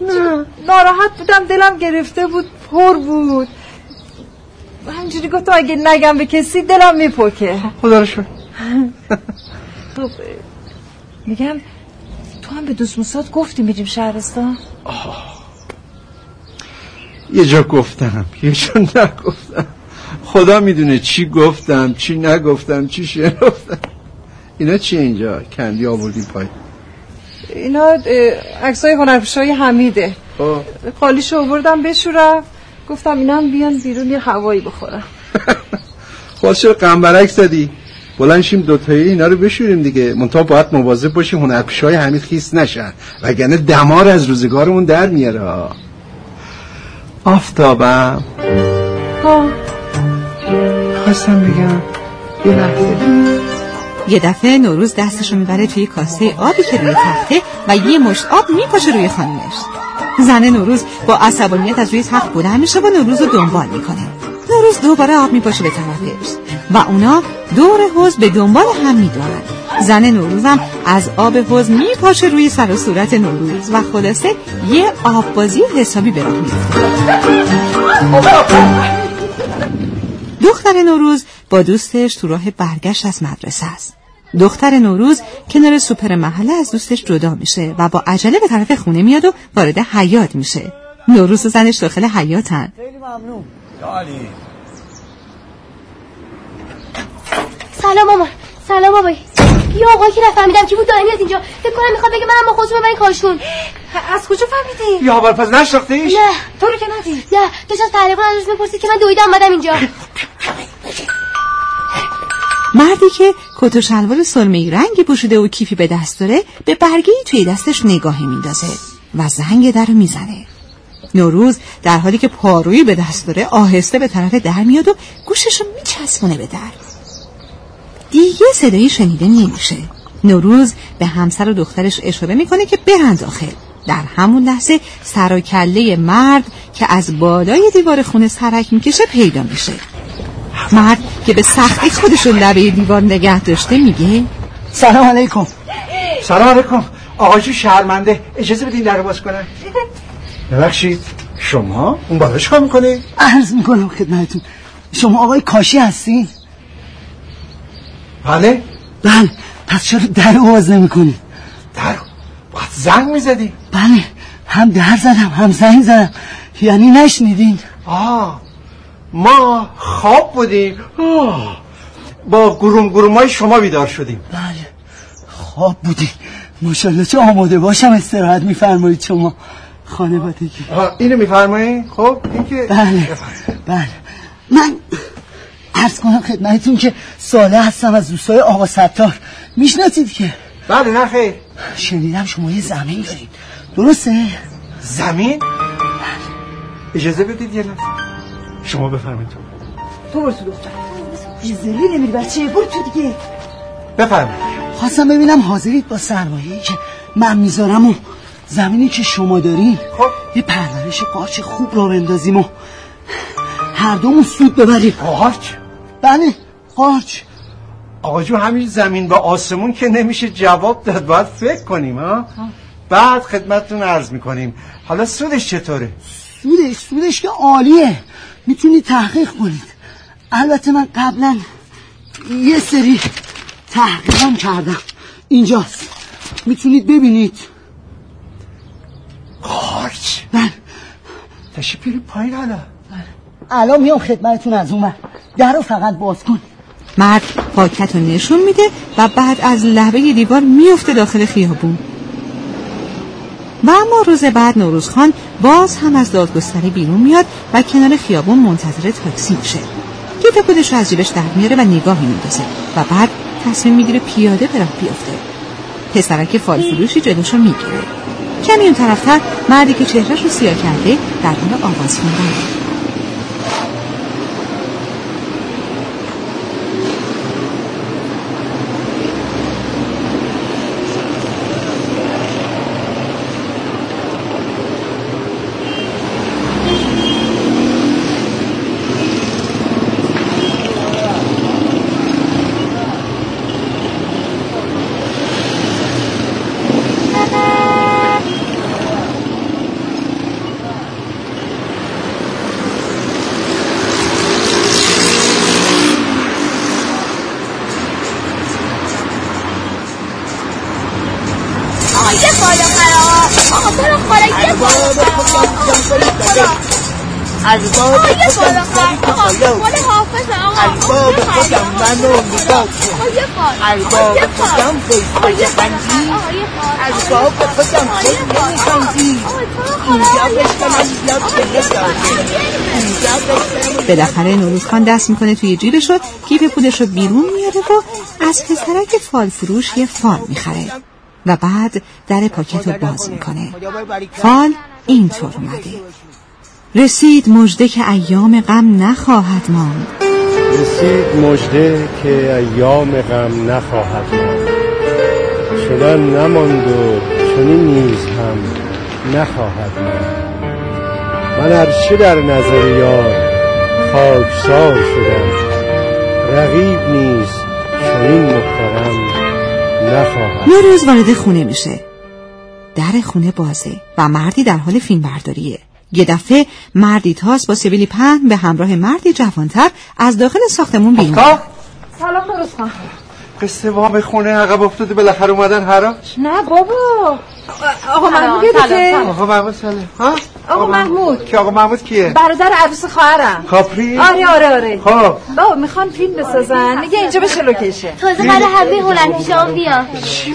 نه. ناراحت بودم دلم گرفته بود پر بود. همجوری گفتم اگه نگم به کسی دلم میپکه خدا رو خب میگم تو هم به دوست موساد گفتی میریم شهرستان؟ یه جا گفتم یه جا نگفتم. خدا می‌دونه چی گفتم چی نگفتم چی شنفتم اینا چی اینجا؟ کندی آوردی پای. اینا عکسای هنرپیشای حمیده. قالیشو آوردم بشورم. گفتم اینا هم بیان بیرون یه هوایی بخورم. خب چرا قنبرک زدی. بلند شیم دوتایی اینا رو بشوریم دیگه. منتها باید مواظب باشیم هنرپیشای حمید خیس نشن. وگرنه دمار از روزگارمون در میاره. ها. آفتابم خواستم بگم یه لحظه. یه دفعه نوروز دستشو می‌بره توی کاسه آبی که روی تخته و یه مشت آب میپاشه روی خانمش. زن نوروز با عصبانیت از روی تخت بلند میشه و نوروز رو دنبال می‌کنه. نوروز دوباره آب میپاشه به طرفش و اونا دور حوز به دنبال هم می‌دونن زن نوروزم از آب حوز میپاشه روی سر و صورت نوروز و خلاصه یه آببازی حسابی به دختر نوروز با دوستش تو راه برگشت از مدرسه است. دختر نوروز کنار سوپر محله از دوستش جدا میشه و با عجله به طرف خونه میاد و وارد حیات میشه. نوروز و زنش داخل حیاتن. سلام مامان سلام بابا یا آقایی که نفهمیدم کی بود دائمی از اینجا. فکر کنم می‌خواد بگه منم با خودتون ببرین کاشون از کجا فهمیدی؟ یا اول پس نشناختیش؟ نه. تو رو که ندید نه. داشت از تلفن ازش می‌پرسید که من دویدم اومدم اینجا. مردی که کت و شلوار سرمه‌ای رنگی پوشیده و کیفی به دست داره به برگه توی دستش نگاهی میندازه و زنگ در می‌زنه. نوروز در حالی که پارویی به دست داره آهسته به طرف در میاد و گوشش رو میچسبونه به در. دیگه صدایی شنیده نمیشه. نوروز به همسر و دخترش اشاره می‌کنه که برن داخل. در همون لحظه سر و کله مرد که از بالای دیوار خونه سرک می‌کشه پیدا میشه مرد که به سختی خودش رو لبه دیوار نگه داشته میگه سلام علیکم سلام علیکم آقای شرمنده اجازه بدین در باز کنن ببخشید شما اون بالا چیکار می‌کنی؟ عرض می‌کنم خدمتتون. شما آقای کاشی هستی بله. بله پس چرا در رو باز نمی‌کنی در باید زنگ می‌زدی. بله هم در زدم هم زنگ زدم. یعنی نشنیدین؟ آه ما خواب بودیم. آه. با گروم گروم های شما بیدار شدیم. بله خواب بودی ماشاءالله چه آماده باشم استراحت میفرمایید شما. خانوادگی. اینو میفرمایید خب این که بله بله. من عرض کنم خدمتتون که ساله هستم از دوستای آقا ستار. می‌شناسید که بله نه خیر. شنیدم شما یه زمین دارید. درسته؟ زمین؟ اجازه بدید یه لحظه. شما بفرمایید. تو برو تو دختر زلی نمیری بچه برو تو دیگه. بفرمایید. خواستم ببینم حاضرید با سرمایه‌ای که من می‌ذارم و زمینی که شما دارین. خب. یه پرورش قارچ خوب را بندازیم و هر دومون سود ببریم. قارچ؟ بله قارچ. آقا جو همین زمین با آسمون که نمیشه جواب داد. باید فکر کنیم ها؟ بعد خدمتتون عرض می‌کنیم. حالا سودش چطوره؟ سودش سودش که عالیه. می‌تونید تحقیق کنید. البته من قبلا یه سری تحقیقم کردم. اینجاست. می‌تونید ببینید. قارچ بله تشریف بیارید پایین حالا. الان میام خدمتتون از اون در رو فقط باز کن. مرد پاکت رو نشون میده و بعد از لبه دیوار میفته داخل خیابون. و اما روز بعد نوروز خان باز هم از دادگستری بیرون میاد و کنار خیابون منتظر تاکسی میشه. کیف خودش رو از جیبش در میاره و نگاهی میندازه و بعد تصمیم می‌گیره پیاده به راه بیفته. پسرک فال فروشی جلوش رو می‌گیره. کمی اون طرفتر مردی که چهرهش رو سیاه کرده در حال آواز خوندن. ارباب خودم آقا ارباب خودم نگاه کن ارباب خودم ارباب خودم خیلی اینجا بشکنم بالاخره نوروز خان دست می‌کنه توی جیبش رو کیف پولش رو بیرون میاره و از پسرک فال فروش یه فال می‌خره. و بعد در پاکت رو باز می‌کنه. فال اینطور اومده. رسید مژده که ایام غم نخواهد ماند. رسید مژده که ایام غم نخواهد ماند. شدن نماند و چنین نیز هم نخواهد ماند. من ارچه در نظر یار خاکسار شدم رقیب نیز چنین محترم نخواهد. نوروز وارد خونه میشه. در خونه بازه و مردی در حال فیلم برداریه یه دفعه مردی تاس با سبیلی پهن به همراه مردی جوانتر از داخل ساختمون بیرون. سلام درست قصه وام خونه عقب افتاده بالاخره اومدن حراج. نه بابا. آقا محمود یادته آقا محمود سلام. ها؟ آقا محمود. کی آقا محمود کیه؟ برادر عروس خواهرم. کاپری آره آره آره. خب. بابا می‌خوان فیلم بسازن. میگه اینجا بشه لوکیشن. تازه قرار همه هلندی شما بیا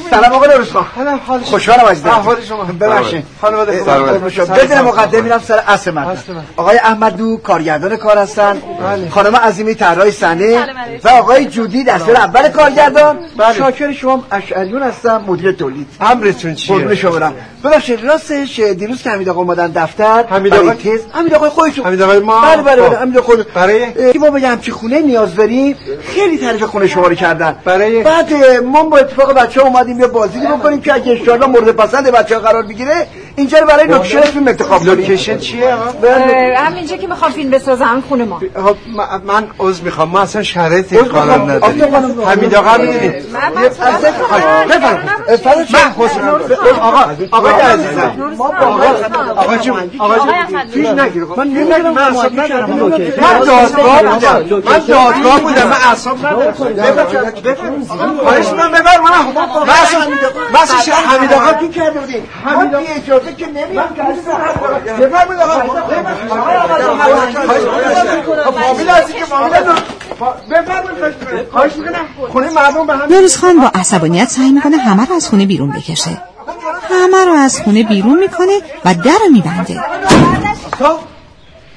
سلام آقا نوروز خان. خوشحالم از دیدن. احوال شما. ببخشید. خانواده خوب بدون مقدم میرم سر اصل من. آقای احمدو کارگردان کار هستن. خانم عظیمی طراح صحنه و آقای جودی دستیار اول کارگردان. شاکر شما اشعریون هستم مدیر تولید. امرتون چیه؟ قربون شما برم ببخشید راستش دیروز که حمید آقا اومدن دفتر حمید آقا؟ تز حمید آقا خودتون حمید آقای ما؟ بله بله خب. بله حمید آقا برای؟ ما به همچی خونه نیاز داریم؟ خیلی تعریف خونه شما رو کردن. برای؟ بعد ما با اتفاق بچه ها اومدیم یه بازی بکنیم که اگه انشالله مورد پسند بچه ها قرار بگیره اینجا رو برای لوکیشن فیلم انتخاب کنید لوکیشن چیه؟ آقا؟ همینجا که می‌خوام فیلم بسازم خونه ما. آقا، من- عذر می‌خوام. ما اصلا شرایط این نداریم آقا، خانم، حمید آقا می‌دونید من خسرو آقا آقا عزیزم. آقا جون آقا جون. فیش نگیر من نمی‌دونم من اعصاب ندارم من دادگاه بودم. من دادگاه بودم. من اعصاب ندارم. خواهش من ببر من من اصلا من اصلا حمید آقا کی کرده بودین حمید آقا اجازه که نمیام که بفرمایید آقا فامیل هستی که فامیل بفرمایید خواهش می‌کنم خونه مردم به هم خان با عصبانیت سعی می‌کنه همه رو از خونه بیرون بکشه همه رو از خونه بیرون می‌کنه و در رو میبنده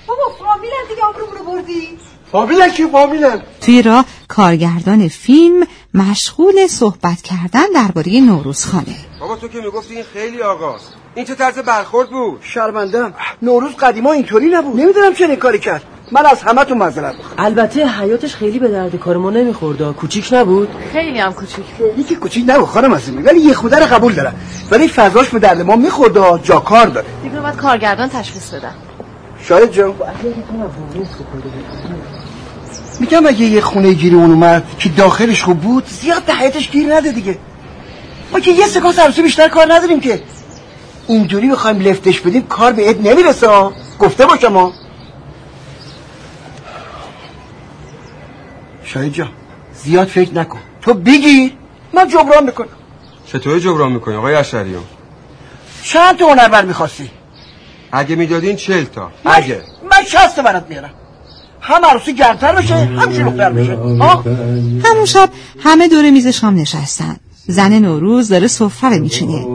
بابا فامیلم دیگه آبرومون رو بردی. فامیلن کی؟ فامیلن. توی راه کارگردان فیلم مشغول صحبت کردن درباره نوروز خانه. بابا تو که می‌گفتی این خیلی آقاست این چه طرز برخورد بود. شرمندم نوروز قدیما اینطوری نبود. نمی‌دونم چه کاری کرد من از همتون معذرت می‌خوام. البته حیاتش خیلی به درد کار ما نمی‌خورد. کوچیک نبود؟ خیلی هم کوچیک. یکی کوچیک نبود خانم عزیزی ولی یه خوده رو قبول دارم. ولی فضاش به درد ما می‌خورد جا کار داره. دیگه باید کارگردان تشخیص بدم شاید جان. میگم اگه یه خونه گیری اون اومد که داخلش خوب بود زیاد به حیاتش گیر نده دیگه. ما که یه سکانس عروسی بیشتر کار نداریم که. اینجوری بخوایم لفتش بدیم کار به اد نمی‌رسه. گفته باشم ها شاید جان. زیاد فکر نکن. تو بگیر من جبران می‌کنم. چطور جبران می‌کنی آقای اشریان چند تا هنرمند می‌خواستی؟ اگه می‌دادین چل تا. اگه. من شست برات میارم هم عروسی گرمتر بشه هم شلوغتر بشه. ها همون شب همه دور میز شام نشستن. زن نوروز داره سفره رو میچینه.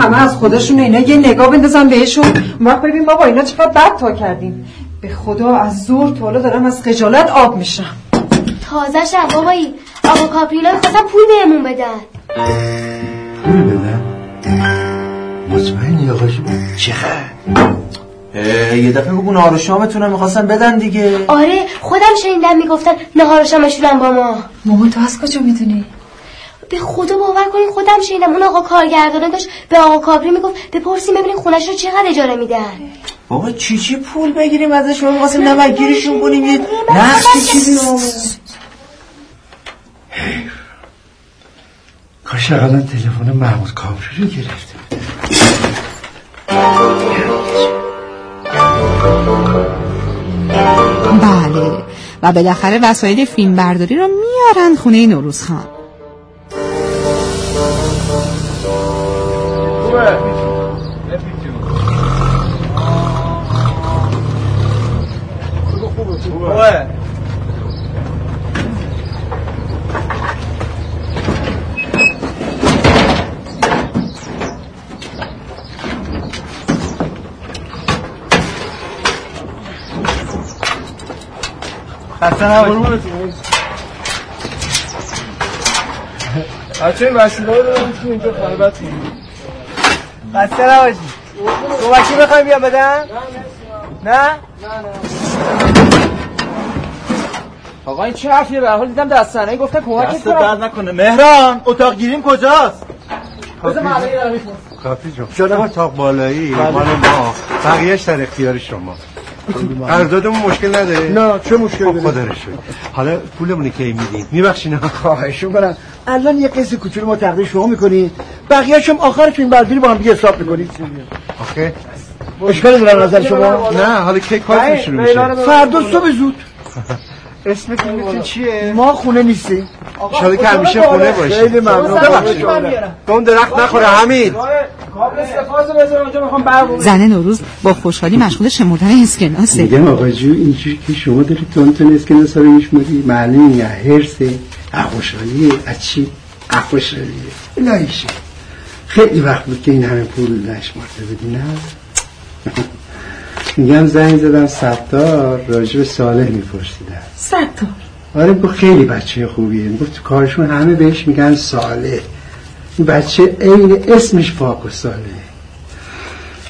همه از خودشون اینا یه نگاه بندازم بهشون. وقت ببین بابا اینا چقدر بد تا کردیم. به خدا از زور تا حالا دارم از خجالت آب میشم. تازه شب بابایی آقا کاپریلا می‌خواستم پول بهمون بدن. پول بدن؟ مطمئنی آقا جون؟ چقدر؟ یه دفعه بگو نهار و شامتونم می‌خواستن بدن دیگه. آره خودم شنیدم می‌گفتن نهار و شامشونم با ما. مامان تو از کجا می‌دونی؟ به خدا باور کنین خودم شنیدم. اون آقا کارگردانه داشت به آقا کاپری می‌گفت بپرسیم ببینین خونش رو چقدر اجاره میدن. بابا چی چی پول بگیریم ازش؟ ما می‌خواستیم نمکگیریشون کنیم. یه نقصی چیزی کاش اقلا تلفن محمود کامری رو گرفته. بله. و بالاخره وسایل فیلم برداری رو میارن خونه نوروز خان خوبه خسته نباشید بچه این وسیله رو دارم تو اینجا خانه بتون خسته نباشید کمکی می‌خوایم بیا بدن نه؟ آقا این چه حرفیه؟ به حال دیدم دستانه گفتن کمک دست درد نکنه. مهران اتاق گیریم کجاست؟ بذار یه می‌پرسم کافی جون. شده اتاق بالایی مال ما. بقیهش در اختیار شما. قراردادمون مشکل نداره. نه چه مشکلی خب خدا. حالا پولمون کی میدین؟ میبخشین. خواهش می‌کنم. الان یه قسط کوچولو ما تقدیم شما می‌کنید بقیه‌اش هم آخر فیلم برداری با هم دیگه حساب می‌کنید آخه اشکالی دارم نظر شما؟ نه حالا کی کار شروع میشه؟ فردا صبح زود. اسم فیلمتون چیه؟ ما خونه نیستیم. شاید که همیشه خونه باشی خیلی ممنون. ببخشید. اون درخت نخوره حمید. زن نوروز با خوشحالی مشغول شمردن اسکناسه. میگم آقا جو اینجوری که شما دارید تون تون اسکناس رو میشماری معلوم یا هرسه اخوشحالیه از چی؟ اخوشحالیه الهیشه خیلی وقت بود که این همه پول نشمارده بدی نه؟ میگم زنگ زدم ستار راجب صالح میپرسیدم. ستار. آره گفت خیلی بچه خوبیه. گفت تو کارشون همه بهش میگن صالح. این بچه عین اسمش پاک و صالح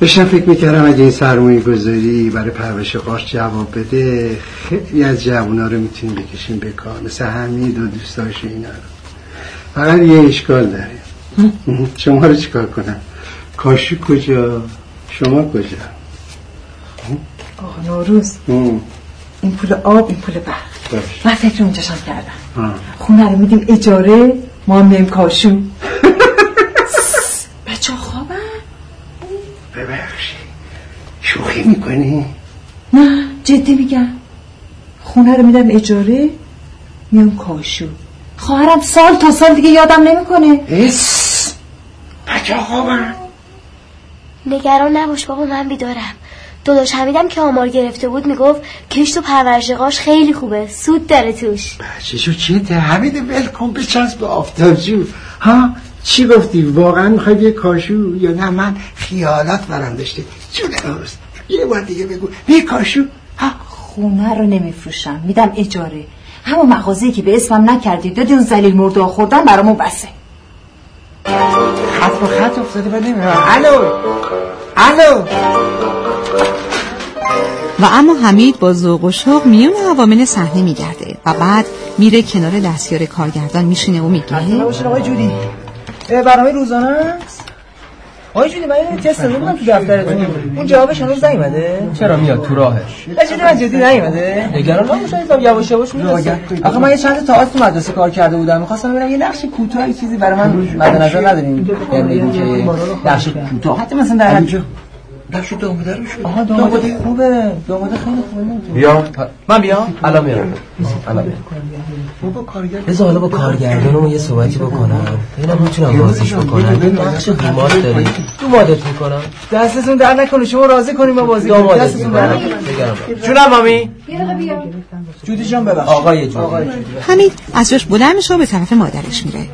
داشتم فکر می‌کردم اگه این سرمایه گذاری برای پرورش قارچ جواب بده خیلی از جوونا رو می‌تونیم بکشیم به کار. مثل حمید و دوستاش اینا رو. فقط یه اشکال داره. شما رو چیکار کنم؟ کاشی کجا؟ شما کجا؟ آقا نوروز. این پول آب این پول برق. من فکر اونجاشم کردم. خونه رو میدیم اجاره ما هم کاشو بچه ها خوابن ببخشید شوخی می‌کنی؟ نه جدی میگم. خونه رو میدم اجاره میام کاشو. خواهرم سال تا سال دیگه یادم نمی‌کنه. اس بچه خوابن نگران نباش بابا من بیدارم. داداش حمیدم که آمار گرفته بود می‌گفت کشت و پرورشقاش خیلی خوبه. سود داره توش. چشو چیه ته؟ حمید ول کن بچسب به آفتابجو. ها؟ چی گفتی؟ واقعا می‌خوای یه کاشو؟ یا نه من خیالات برام داشته. جون روز یه بار دیگه بگو. یه کاشو. خونه رو نمیفروشم. میدم اجاره. همون مغازه‌ای که به اسمم نکردی. دادی اون زلیل مرده خوردن برامون بسه. خط به خط افتاده و نمی‌دونم الو. الو. و اما حمید با ذوق و شوق میون عوامل صحنه میگرده و بعد میره کنار دستیار کارگردان میشینه و میگه آقای جودی برنامه روزانه است؟ آقای جودی من تست داده بودم تو دفترتون. اون جوابش هنوز نیومده. چرا میاد تو راهش؟ جدی من جدی نیومده. نگران نباش عزیزم یواش یواش می‌رسه آخه من یه چند تا تو مدرسه کار کرده بودم. می‌خواستم ببینم یه نقش کوتاه چیزی برای من مد نظر ندارین یعنی اینکه نقش کوتاه. حتی مثلا در حد نقش دامده رو شد آها داماده خوبه. داماده خیلی خوبه بیا. من بیام؟ الان میام الان میام بابا کارگر بذار حالا با کارگردانمون یه صحبتی بکنم. ببینم می‌تونم بازیش بکنم. نقش بیمار داری تو مادت می‌کنم. دستتون در نکنه. شما راضی کنیم با بازی دامادت دستتون در نکنه. جونم مامی. جودی جان ببخش آقای جودی. حمید از جاش بلند میشه و به طرف مادرش میره.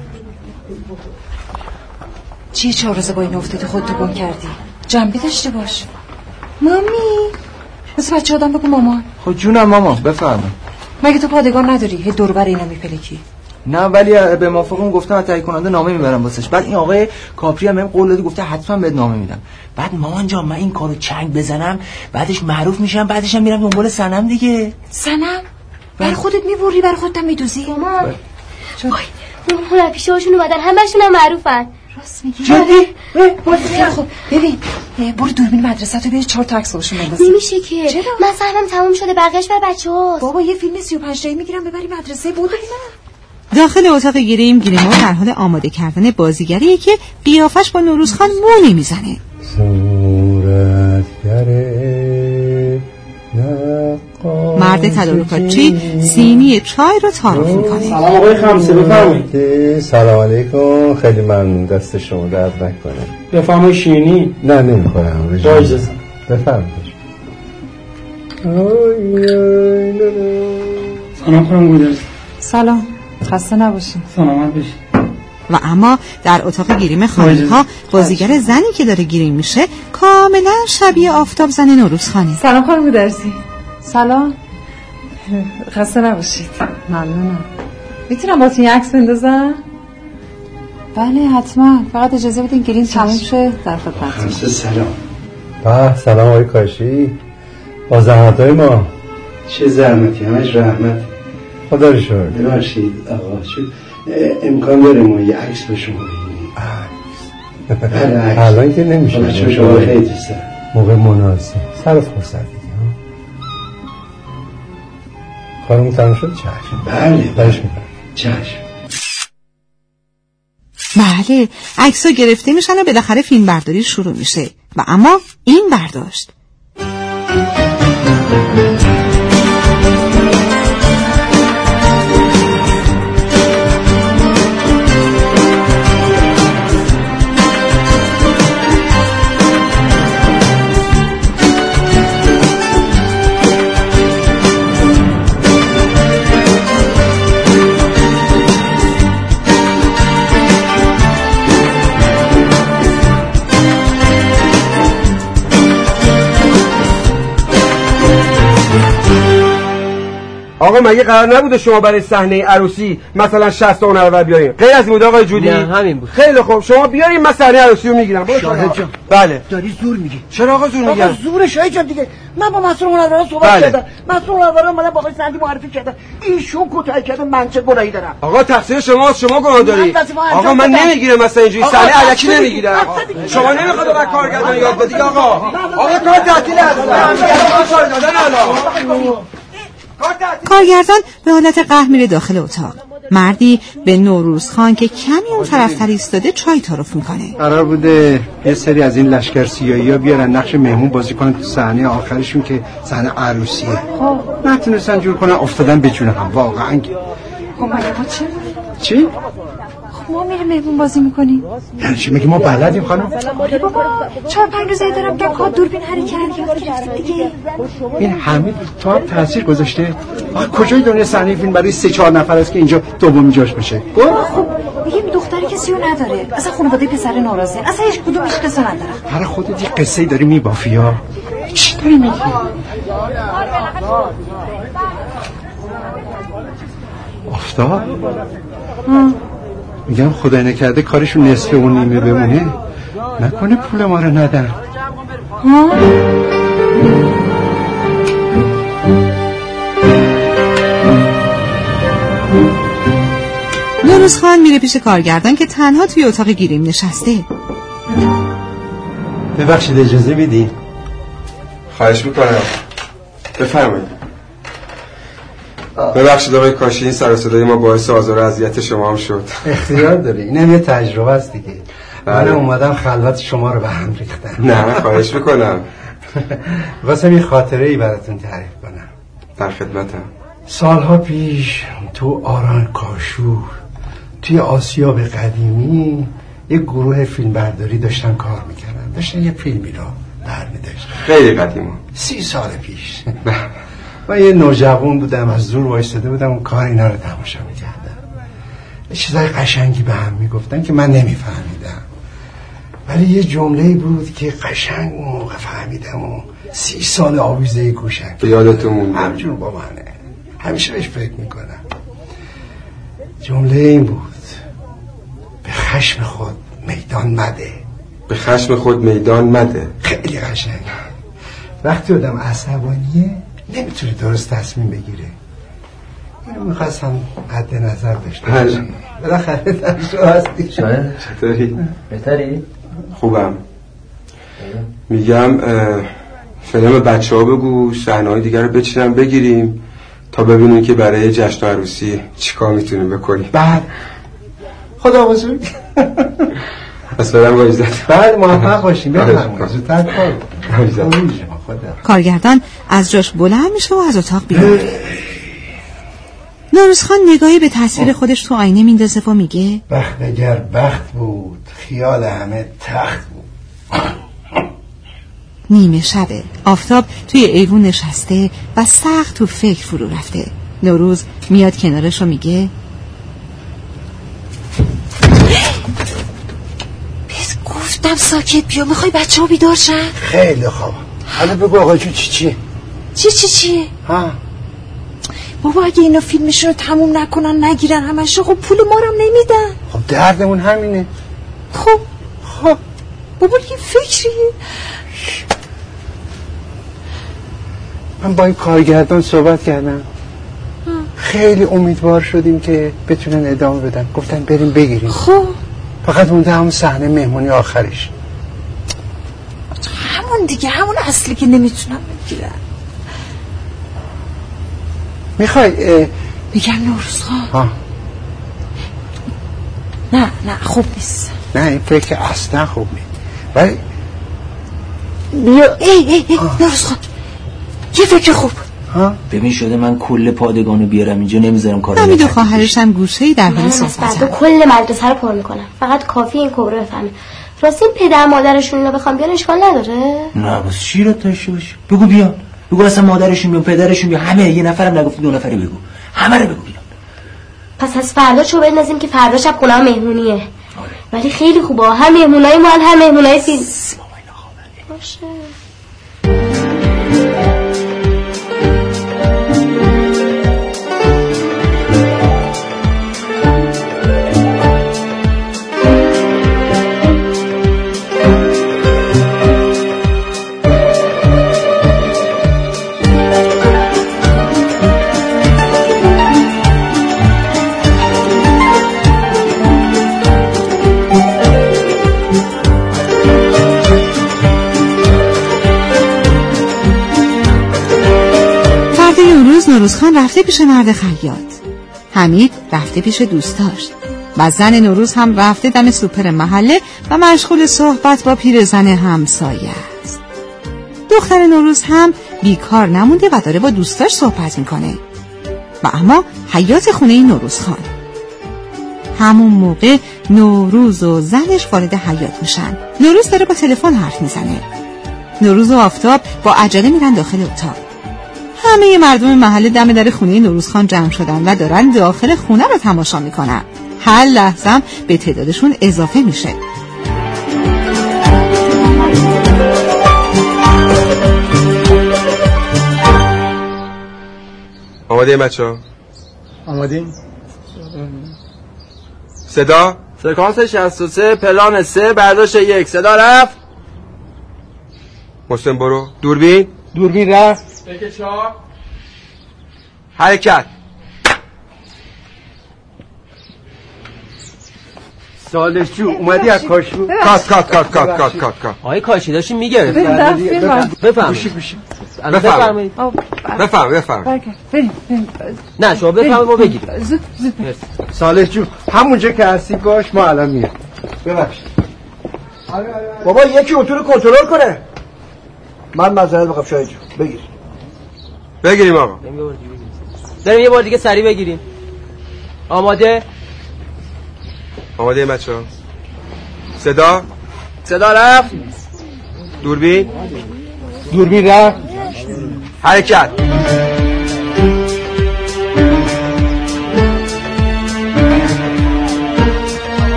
چیه چهار روزه با این افتادی خودتو گم کردی؟ جنبه داشته باش. مامی مثل بچه آدم بگو مامان. خب جونم ماما بفرمایید مگه تو پادگان نداری؟ هی دور بر اینا میپلکی. نه ولی به موافقم گفتم تهیه کننده نامه می‌برم واسش. بعد این آقای کاپری هم بهم قول داده گفته حتما بهت نامه میدم. بعد مامان جان من این کارو چنگ بزنم بعدش معروف میشم بعدش هم میرم دنبال سنم دیگه. سنم برای خودت می‌بری برای خودت هم میدوزی. مامان. وای اون هنرپیشه هاشون اومدن همشون هم معروفن. راست میگی؟ جدی؟ خب ببین برو دوربین مدرسه تو بیار چهار تا عکس باشون بندازی نمیشه که. چرا؟ من سهمم تموم شده بقیهش بر بچه هاست بابا یه فیلم 35 دقیقه‌ای می‌گیرم ببری مدرسه بود داخل اتاق گریم گریمو در حال آماده کردن بازیگریه که قیافش با نوروز خان مو نمی‌زنه مرد تدارکاتچی سینی چای رو تعارف می‌کنه. سلام آقای خمسه بفرمایید. سلام علیکم. خیلی من دست شما درد نکنه. بفرمایید شیرینی. نه نمی‌خورم. با اجازه. بفرمایید. سلام خانم گودرز سلام. خسته نباشین سلامت باشی. و اما در اتاق گریم خانه ها بازیگر زنی که داره گریم میشه کاملا شبیه آفتاب زن نوروز خانه. سلام خانم گودرزی سلام. خسته نباشید. ممنونم. می‌تونم با یه عکس بندازم؟ بله حتما. فقط اجازه بدین گریم تموم شه. در خمسه سلام. به سلام آقای کاشی. با زحمت های ما. چه زحمتی؟ همش رحمت. خدا رو شکر. ببخشید آقا چون امکان داره ما یه عکس به شما بگیریم. الان که نمیشه چون شما خیلی. موقع مناسب. سر فرصت ها خانم تمام شد؟ چشم. بله. برش می‌کنم. چشم. بله عکس گرفته میشن و بالاخره فیلم برداری شروع میشه. و اما این برداشت. آقا مگه قرار نبوده شما برای صحنه عروسی مثلا 60 تا هنرور بیارین غیر از این بود آقای جودی نه همین بود خیلی خوب شما بیارین من صحنه عروسی رو می‌گیرم برو شاهد شما. جان. بله داری زور میگی چرا آقا زور آقا میگم زور شاهد جان دیگه من با مسئول هنروران صحبت بله. کردم مسئول هنروران اومدن با آقای سندی معرفی کردن ایشون کوتاه کرده من چه گناهی دارم آقا تقصیر شماست شما گناه داری من آقا من. نمی‌گیرم مثلا اینجوری آقا، صحنه دیگه. نمی‌گیرم. شما نمی‌خواد بر کارگردان یاد بدی آقا آقا کار تعطیل است کار دادن الان کارگردان به حالت قهر میره داخل اتاق. مردی به نوروز خان که کمی اون طرف ایستاده چای تعارف می‌کنه. قرار بوده یه سری از این لشکر سیایی ها بیارن نقش مهمون بازی کنن تو صحنه آخرشون که صحنه عروسیه. نتونستن جور کنن افتادن به جون هم. واقعا. خب مگه ما چه چی؟ ما میریم مهمون بازی می‌کنیم. یعنی چی میگی؟ ما بلدیم خانم. بابا چهار پنج روزه دارم که کار دوربین حرکت گرفتیم دیگه. این حمید تو هم تاثیر گذاشته؟ کجای دنیا صحنه فیلم برای سه چهار نفر است که اینجا دومی جاش باشه؟ خب این دختری کسی نداره. اصلا خانواده پسر ناراضه اصلا هیچ کدوم هیچ قصه نداره برای خودت یه قصه داری میبافی ها چی داری میگی؟ افتاد؟ میگم خدای نکرده کارشون نصف اون نیمه بمونه؟ نکنه پول ما رو ندن. نوروز خان میره پیش کارگردان که تنها توی اتاق گیریم نشسته. ببخشید اجازه میدی خواهش می‌کنم. بفرمایید. ببخشید آقای کاشی این سر صدای ما باعث آزار و اذیت شما هم شد. اختیار داری. اینم یه تجربه است دیگه. من بله. اومدم خلوت شما رو به هم ریختم. نه خواهش می‌کنم. واسه یه خاطره ای براتون تعریف کنم. در خدمتم. سالها پیش تو آران کاشور توی آسیاب قدیمی یه گروه فیلمبرداری داشتن کار می‌کردن. داشتن یه فیلمی رو برمیداشتن خیلی قدیما سی سال پیش. من یه نوجوان بودم از دور وایستاده بودم و کار اینا رو تماشا می‌کردم. چیزای قشنگی به هم می‌گفتن که من نمیفهمیدم. ولی یه جمله بود که قشنگ اون موقع فهمیدم و سی سال آویزه گوشم به یادتون مونده. همجور با منه همیشه بهش فکر می‌کنم. جمله این بود. به خشم خود میدان مده. به خشم خود میدان مده. خیلی قشنگ. وقتی آدم عصبانیه نمی‌تونه درست تصمیم بگیره. اینو می‌خواستم قد نظر داشته بله. باشم بالاخره در شو هستی شاید. چطوری؟ بهتری؟ خوبم. میگم اه، فیلم بچه ها بگو صحنه های دیگر رو بچینم بگیریم تا ببینیم که برای جشن و عروسی چیکار می‌تونیم بکنیم. بعد. خدا بزرگ پس برم با عزت. بعد موفق باشیم. بفرمایید. زودتر کار. کارگردان از جاش بلند میشه و از اتاق بیرون. نوروز خان نگاهی به تصویر خودش تو آینه میندازه و میگه بخت اگر بخت بود خیال همه تخت بود. نیمه شبه آفتاب توی ایوون نشسته و سخت تو فکر فرو رفته. نوروز میاد کنارش و میگه بهت گفتم ساکت بیا می‌خوای بچه ها بیدار شن؟ خیلی خوب. حالا بگو آقا جو چی چیه چی چی چیه ها؟ بابا اگه اینا فیلمشون رو تموم نکنن نگیرن همش خب پول ما رو نمیدن. خب دردمون همینه. خب. خب. بابا یه فکریه. من با این کارگردان صحبت کردم. خیلی امیدوار شدیم که بتونن ادامه بدن. گفتن بریم بگیریم. خب. فقط مونده همون صحنه مهمونی آخرش. همون دیگه همون اصلی که نمی‌تونم بگیرن می‌خوای میگم نوروز خان. ها. نه نه خوب نیست. نه این فکر اصلا خوب نیست. ولی بیا. ای ای ای نوروز خان. یه فکر خوب. ها. ببین شده من کل پادگانو بیارم اینجا نمی‌ذارم کارو حمید و بکنم. خواهرش هم گوشه در حال صحبت کل مدرسه رو پر می‌کنم. فقط کافی این کبرا بفهمه. راستی پدر مادرشون اینو بخوام بیان اشکال نداره؟ نه بس چی رو داشته باشه؟ بگو بیان. بگو اصلا مادرشون بیان پدرشون بیان. همه یه نفرم نگفتی دو نفری بگو. همه رو بگو بیان. پس از فردا چو بندازیم که فردا شب خونه هم مهمونیه ولی خیلی خوبه. هم مهمونای مال هم مهمونای فیلم. باشه. نوروزخان رفته پیش مرد خیاط. حمید رفته پیش دوستاش. و زن نوروز هم رفته دم سوپر محله و مشغول صحبت با پیرزن همسایه است. دختر نوروز هم بیکار نمونده و داره با دوستاش صحبت می‌کنه. و اما حیات خونه نوروز خان. همون موقع نوروز و زنش وارد حیات میشن. نوروز داره با تلفن حرف می‌زنه. نوروز و آفتاب با عجله میرن داخل اتاق. همه مردم محله دم در خونه نوروز خان جمع شدن و دارن داخل خونه رو تماشا می‌کنن. هر لحظه به تعدادشون اضافه میشه. آماده بچه ها آمادین صدا؟ سکانس 63 پلان 3 برداشت یک. صدا رفت؟ محسن برو. دوربین؟ دوربین رفت. چهار. حرکت. سالشجو اومدی از کاشو کات کات کات کات کات کات کات. آقای کاشی داشتی می‌گرفت گوشی گوشی. بفرمایید. بفهم بفهم برکت بریم بریم نه شما بفرمایید ما بگیریم. زود زود. سالشجو همونجا که هستی باش ما الان میاد ببخشید. بابا یکی رو کنترل کنه. من مزرعه بخوام شاید جون بگیر. بگیریم آقا. داریم یه بار دیگه سریع بگیریم. آماده؟ آماده بچه صدا؟ صدا رفت. دوربین؟ دوربین رفت. حرکت.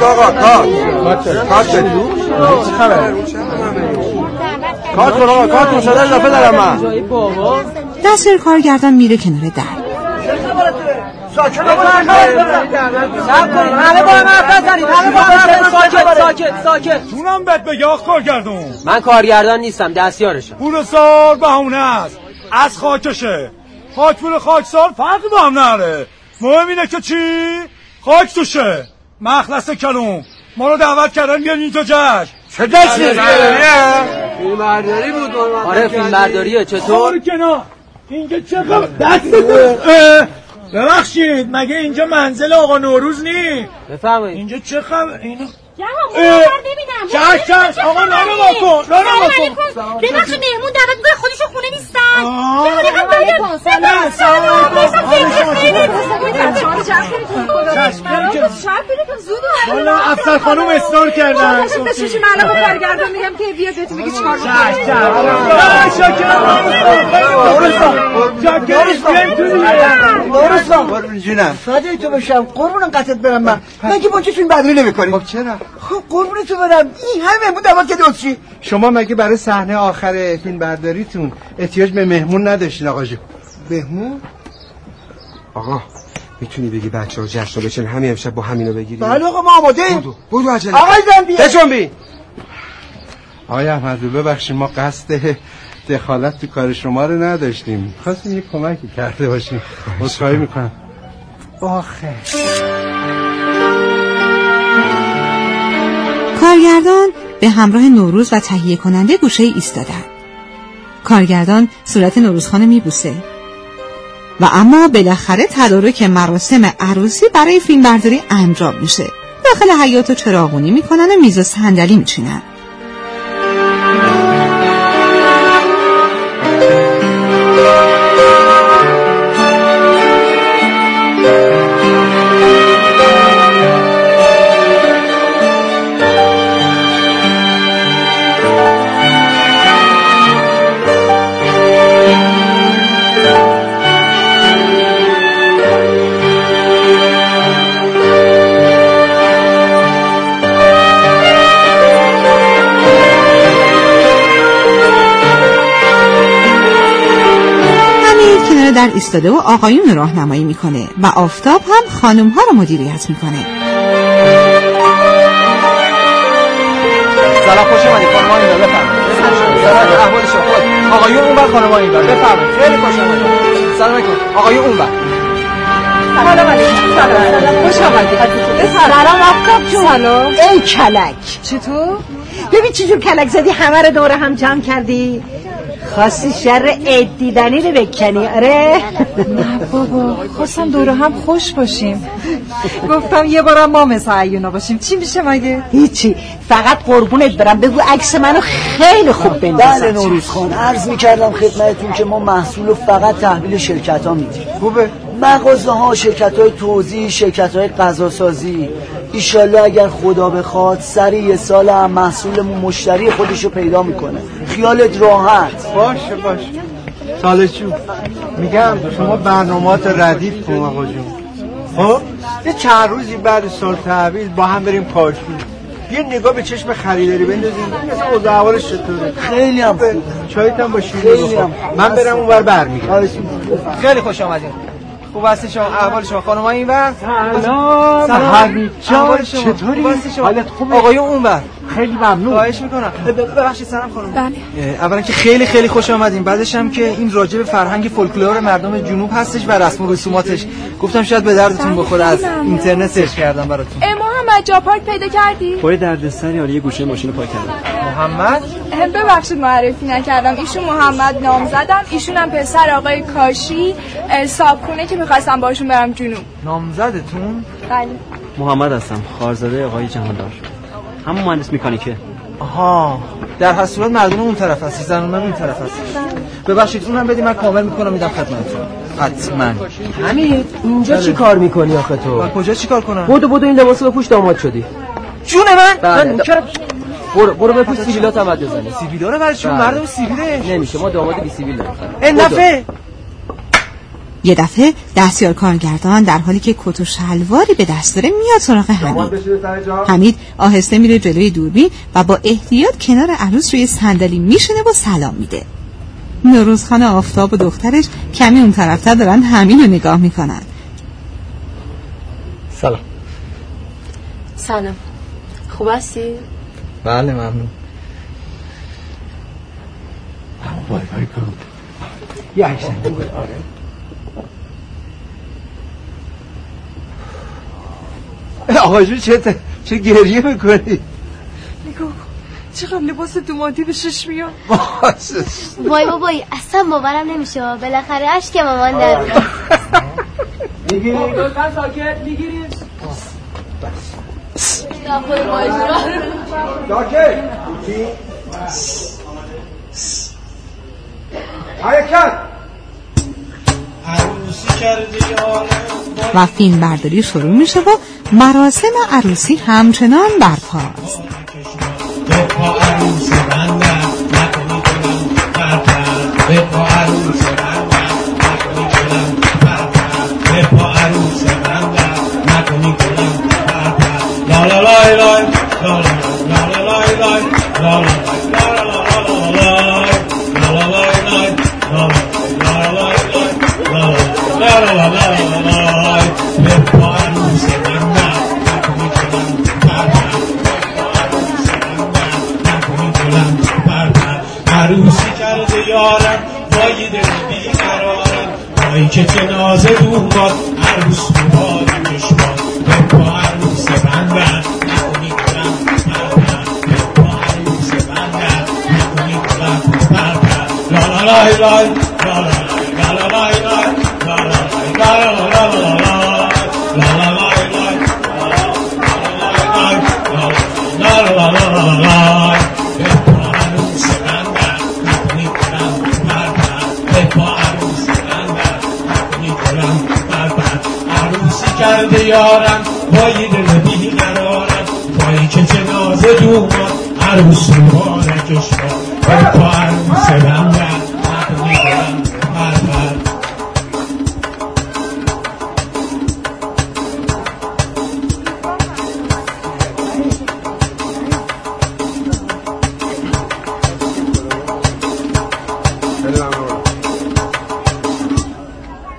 کات آقا کات کات بدید کارت کن آقا کارت کن صدا اضافه دارم من. دستور کارگردان میره کنار در. حرف ساکت ساکت ساکت جونم بهت بگه آخ کارگردون. من کارگردان نیستم دستیارشم. پول سال بهونه است. از خاکشه. خاک پول خاکسار فرقی با هم نره. مهم اینه که چی؟ خاک توشه. مخلص کلوم. ما رو دعوت کردن بیان اینجا جشن. چه جشنی؟ فیلم برداری بود آره فیلم برداریه چطور؟ کنار. اینجا چه خبر دست ببخشید مگه اینجا منزل آقا نوروز نی بفرمایید. اینجا چه خبر اینا چش چش آقا نانو باکن نانو باکن ببخشید مهمون دعوت می‌کنه خودشون خونه نیستن باید- سلام، خیلی. والا افسر خانوم اصرار کردن من الان به کارگردان میگم که بیاد بهتون بگه چیکار فدای تو بشم قربون قطعت برم من با چه فیلم برداری نمی‌کنی خب چرا خب قربون تو برم. این همه مهمون دعوت کرده چی شما مگه برای صحنه آخر فیلم برداریتون احتیاج به مهمون نداشتین آقا جو مهمون؟ آقا می‌تونی بگی بچه ها جشن بچن همین امشب با همینو بگیریم بله آقا ما آماده ایم. بودو بودو عجله. آقای زنبیه بجنبی آقای احمدو ببخشید ما قصد دخالت تو کار شما رو نداشتیم. خواستیم یه کمکی کرده باشیم. عذرخواهی می‌کنم. آخه. کارگردان به همراه نوروز و تهیه کننده گوشه ایستادن. کارگردان صورت نوروزخانه میبوسه. و اما بالاخره تدارک مراسم عروسی برای فیلم برداری انجام میشه. داخل حیات و چراغونی می‌کنن و میز و صندلی میچینن. در ایستاده و آقایون راهنمایی می‌کنه و آفتاب هم خانم ها رو مدیریت می‌کنه. سلام خوش اومدید خانم اینجا بفرمایید. سلام احوال شما. آقایون اون بر خانم اینجا بفرمایید. خیلی خوش اومدید. سلام علیکم. آقایون اون بر سلام علیکم. سلام خوش آمدید سلام آفتاب جون. سلام. ای کلک. چطور؟ ببین چجور کلک زدی همه رو دور هم جمع کردی؟ خواستی شر عید دیدنی رو بکنی؟ آره. نه بابا خواستم دوره هم خوش باشیم. گفتم یه بارم ما مثل ایونا باشیم. چی میشه مگه؟ هیچی. فقط قربونت برم. بگو عکس منو خیلی خوب بندازم. بله نوروز خان عرض می‌کردم خدمتتون که ما محصول فقط تحویل شرکت ها میدیم. خوبه. مغازه ها شرکت های توزیع شرکت های غذاسازی. ایشالله اگر خدا بخواد سری یه سال هم محصولمون مشتری خودش رو پیدا می‌کنه. خیالت راحت. باشه باشه. سالشو میگم شما برنامات ردیف کن آقا جون. خب؟ یه چند روزی بعد سال تحویل با هم بریم کاشی یه نگاه به چشم خریداری بندازیم. مثلا اوضاع احوالش چطوره؟ خیلی هم خوب. چایت هم با شیرینی خیلی بخور. هم من برم اونور برمیگردم. خیلی خوش آمدید خوب هستی شما؟ احوال شما. خانم این بر سلام. حمید جان. چطوری؟ حالت خوبه؟ آقایون اون بر خیلی ممنون. خواهش می‌کنم. ببخشید سلام خانم. بله. اولا که خیلی خیلی خوش آمدین. بعدش هم که این راجع به فرهنگ فولکلور مردم جنوب هستش و رسم و رسوماتش. گفتم شاید به دردتون بخوره از اینترنت سرچ کردم براتون. جا پارک پیدا کردی؟ پای دردسری آره یه گوشه ماشین پارک کردم. محمد؟ ببخشید معرفی نکردم. ایشون محمد نام زدم. ایشون هم پسر آقای کاشی صابخونه که می‌خواستم باشون برم جنوب. نامزدتون؟ بله. محمد هستم خارزاده آقای جهاندار. همون مهندس میکانیکه آها. در هر صورت مردم اون طرف هستی زنونم این طرف هست ببخشید اونم بدی من کامل می‌کنم میدم خدمتتون. حتما. حمید اینجا چی کار می‌کنی آخه تو؟ من کجا چیکار کنم؟ بودو بودو این لباسو بپوش داماد شدی. جون من؟ بله. من چرا؟ برو برو بپوش سیبیلات هم بزنی. سیبیلا رو برای چون بله. مردم سیبیله. نمیشه ما داماد بی سیبیل داریم این دفعه؟ یه دفعه دستیار کارگردان در حالی که کت و شلواری به دست داره میاد سراغ حمید. حمید آهسته میره جلوی دوربین و با احتیاط کنار عروس روی صندلی میشینه و سلام میده. نوروزخان آفتاب و دخترش کمی اون طرفتر دارن همین رو نگاه می‌کنن. سلام. سلام. خوب هستی؟ بله ممنون. وای وای کن یه عکس. جون چه چه گریه می‌کنی؟ نگاه کن چقدر لباس دومادی به شش میاد. وای بابایی اصلا باورم نمیشه بالاخره اشک مامان در. می‌گیری لطفا ساکت می‌گیری ساکت. حرکت. و فیلم برداری شروع میشه و مراسم عروسی همچنان برپاست. عروسی کرده یارم وای دل بیقرارم وای که جنازه دوماد عروس مبارک کشماد به پا عروس بندن نکنی کنم پرپر به پا عروس بندن نکنی یارم بایی دل بی قرارم. بایی که جنازه دومان عروس مبارکش با اون پا عروس بندم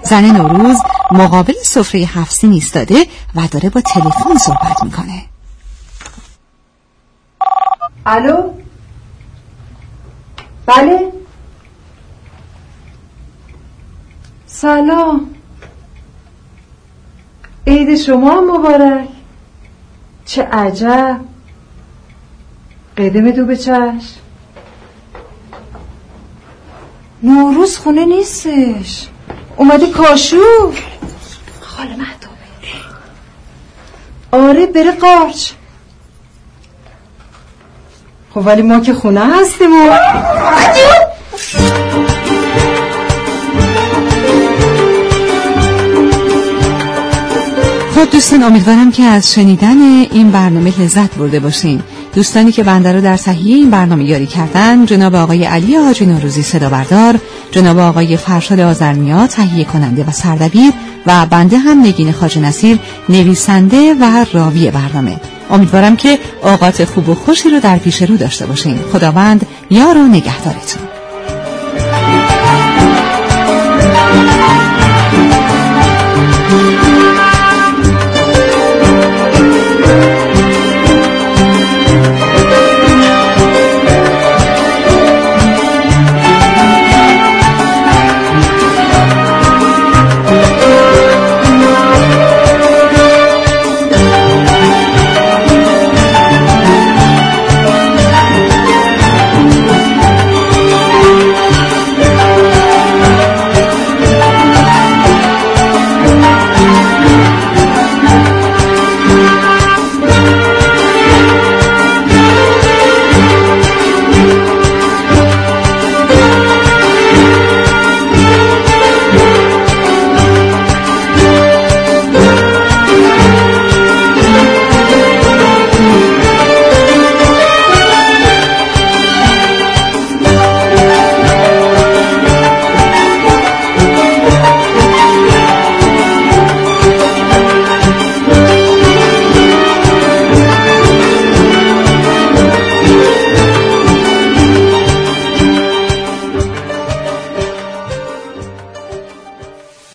زن نوروز مقابل سفره هفسین ایستاده و داره با تلفن صحبت می‌کنه. الو؟ بله؟ سلام. عید شما مبارک. چه عجب. قدم دو به چشم. نوروز خونه نیستش. اومده کاشو. خاله مهدومه آره بره قارچ. خب ولی ما که خونه هستیم و خب دوستان امیدوارم که از شنیدن این برنامه لذت برده باشین. دوستانی که بنده رو در تهیه این برنامه یاری کردن جناب آقای علی حاجی نوروزی صدا بردار جناب آقای فرشاد آزرنیا تهیه کننده و سردبیر و بنده هم نگین خاج نصیر نویسنده و راوی برنامه. امیدوارم که اوقات خوب و خوشی رو در پیش رو داشته باشین. خداوند یار و نگهدارتون.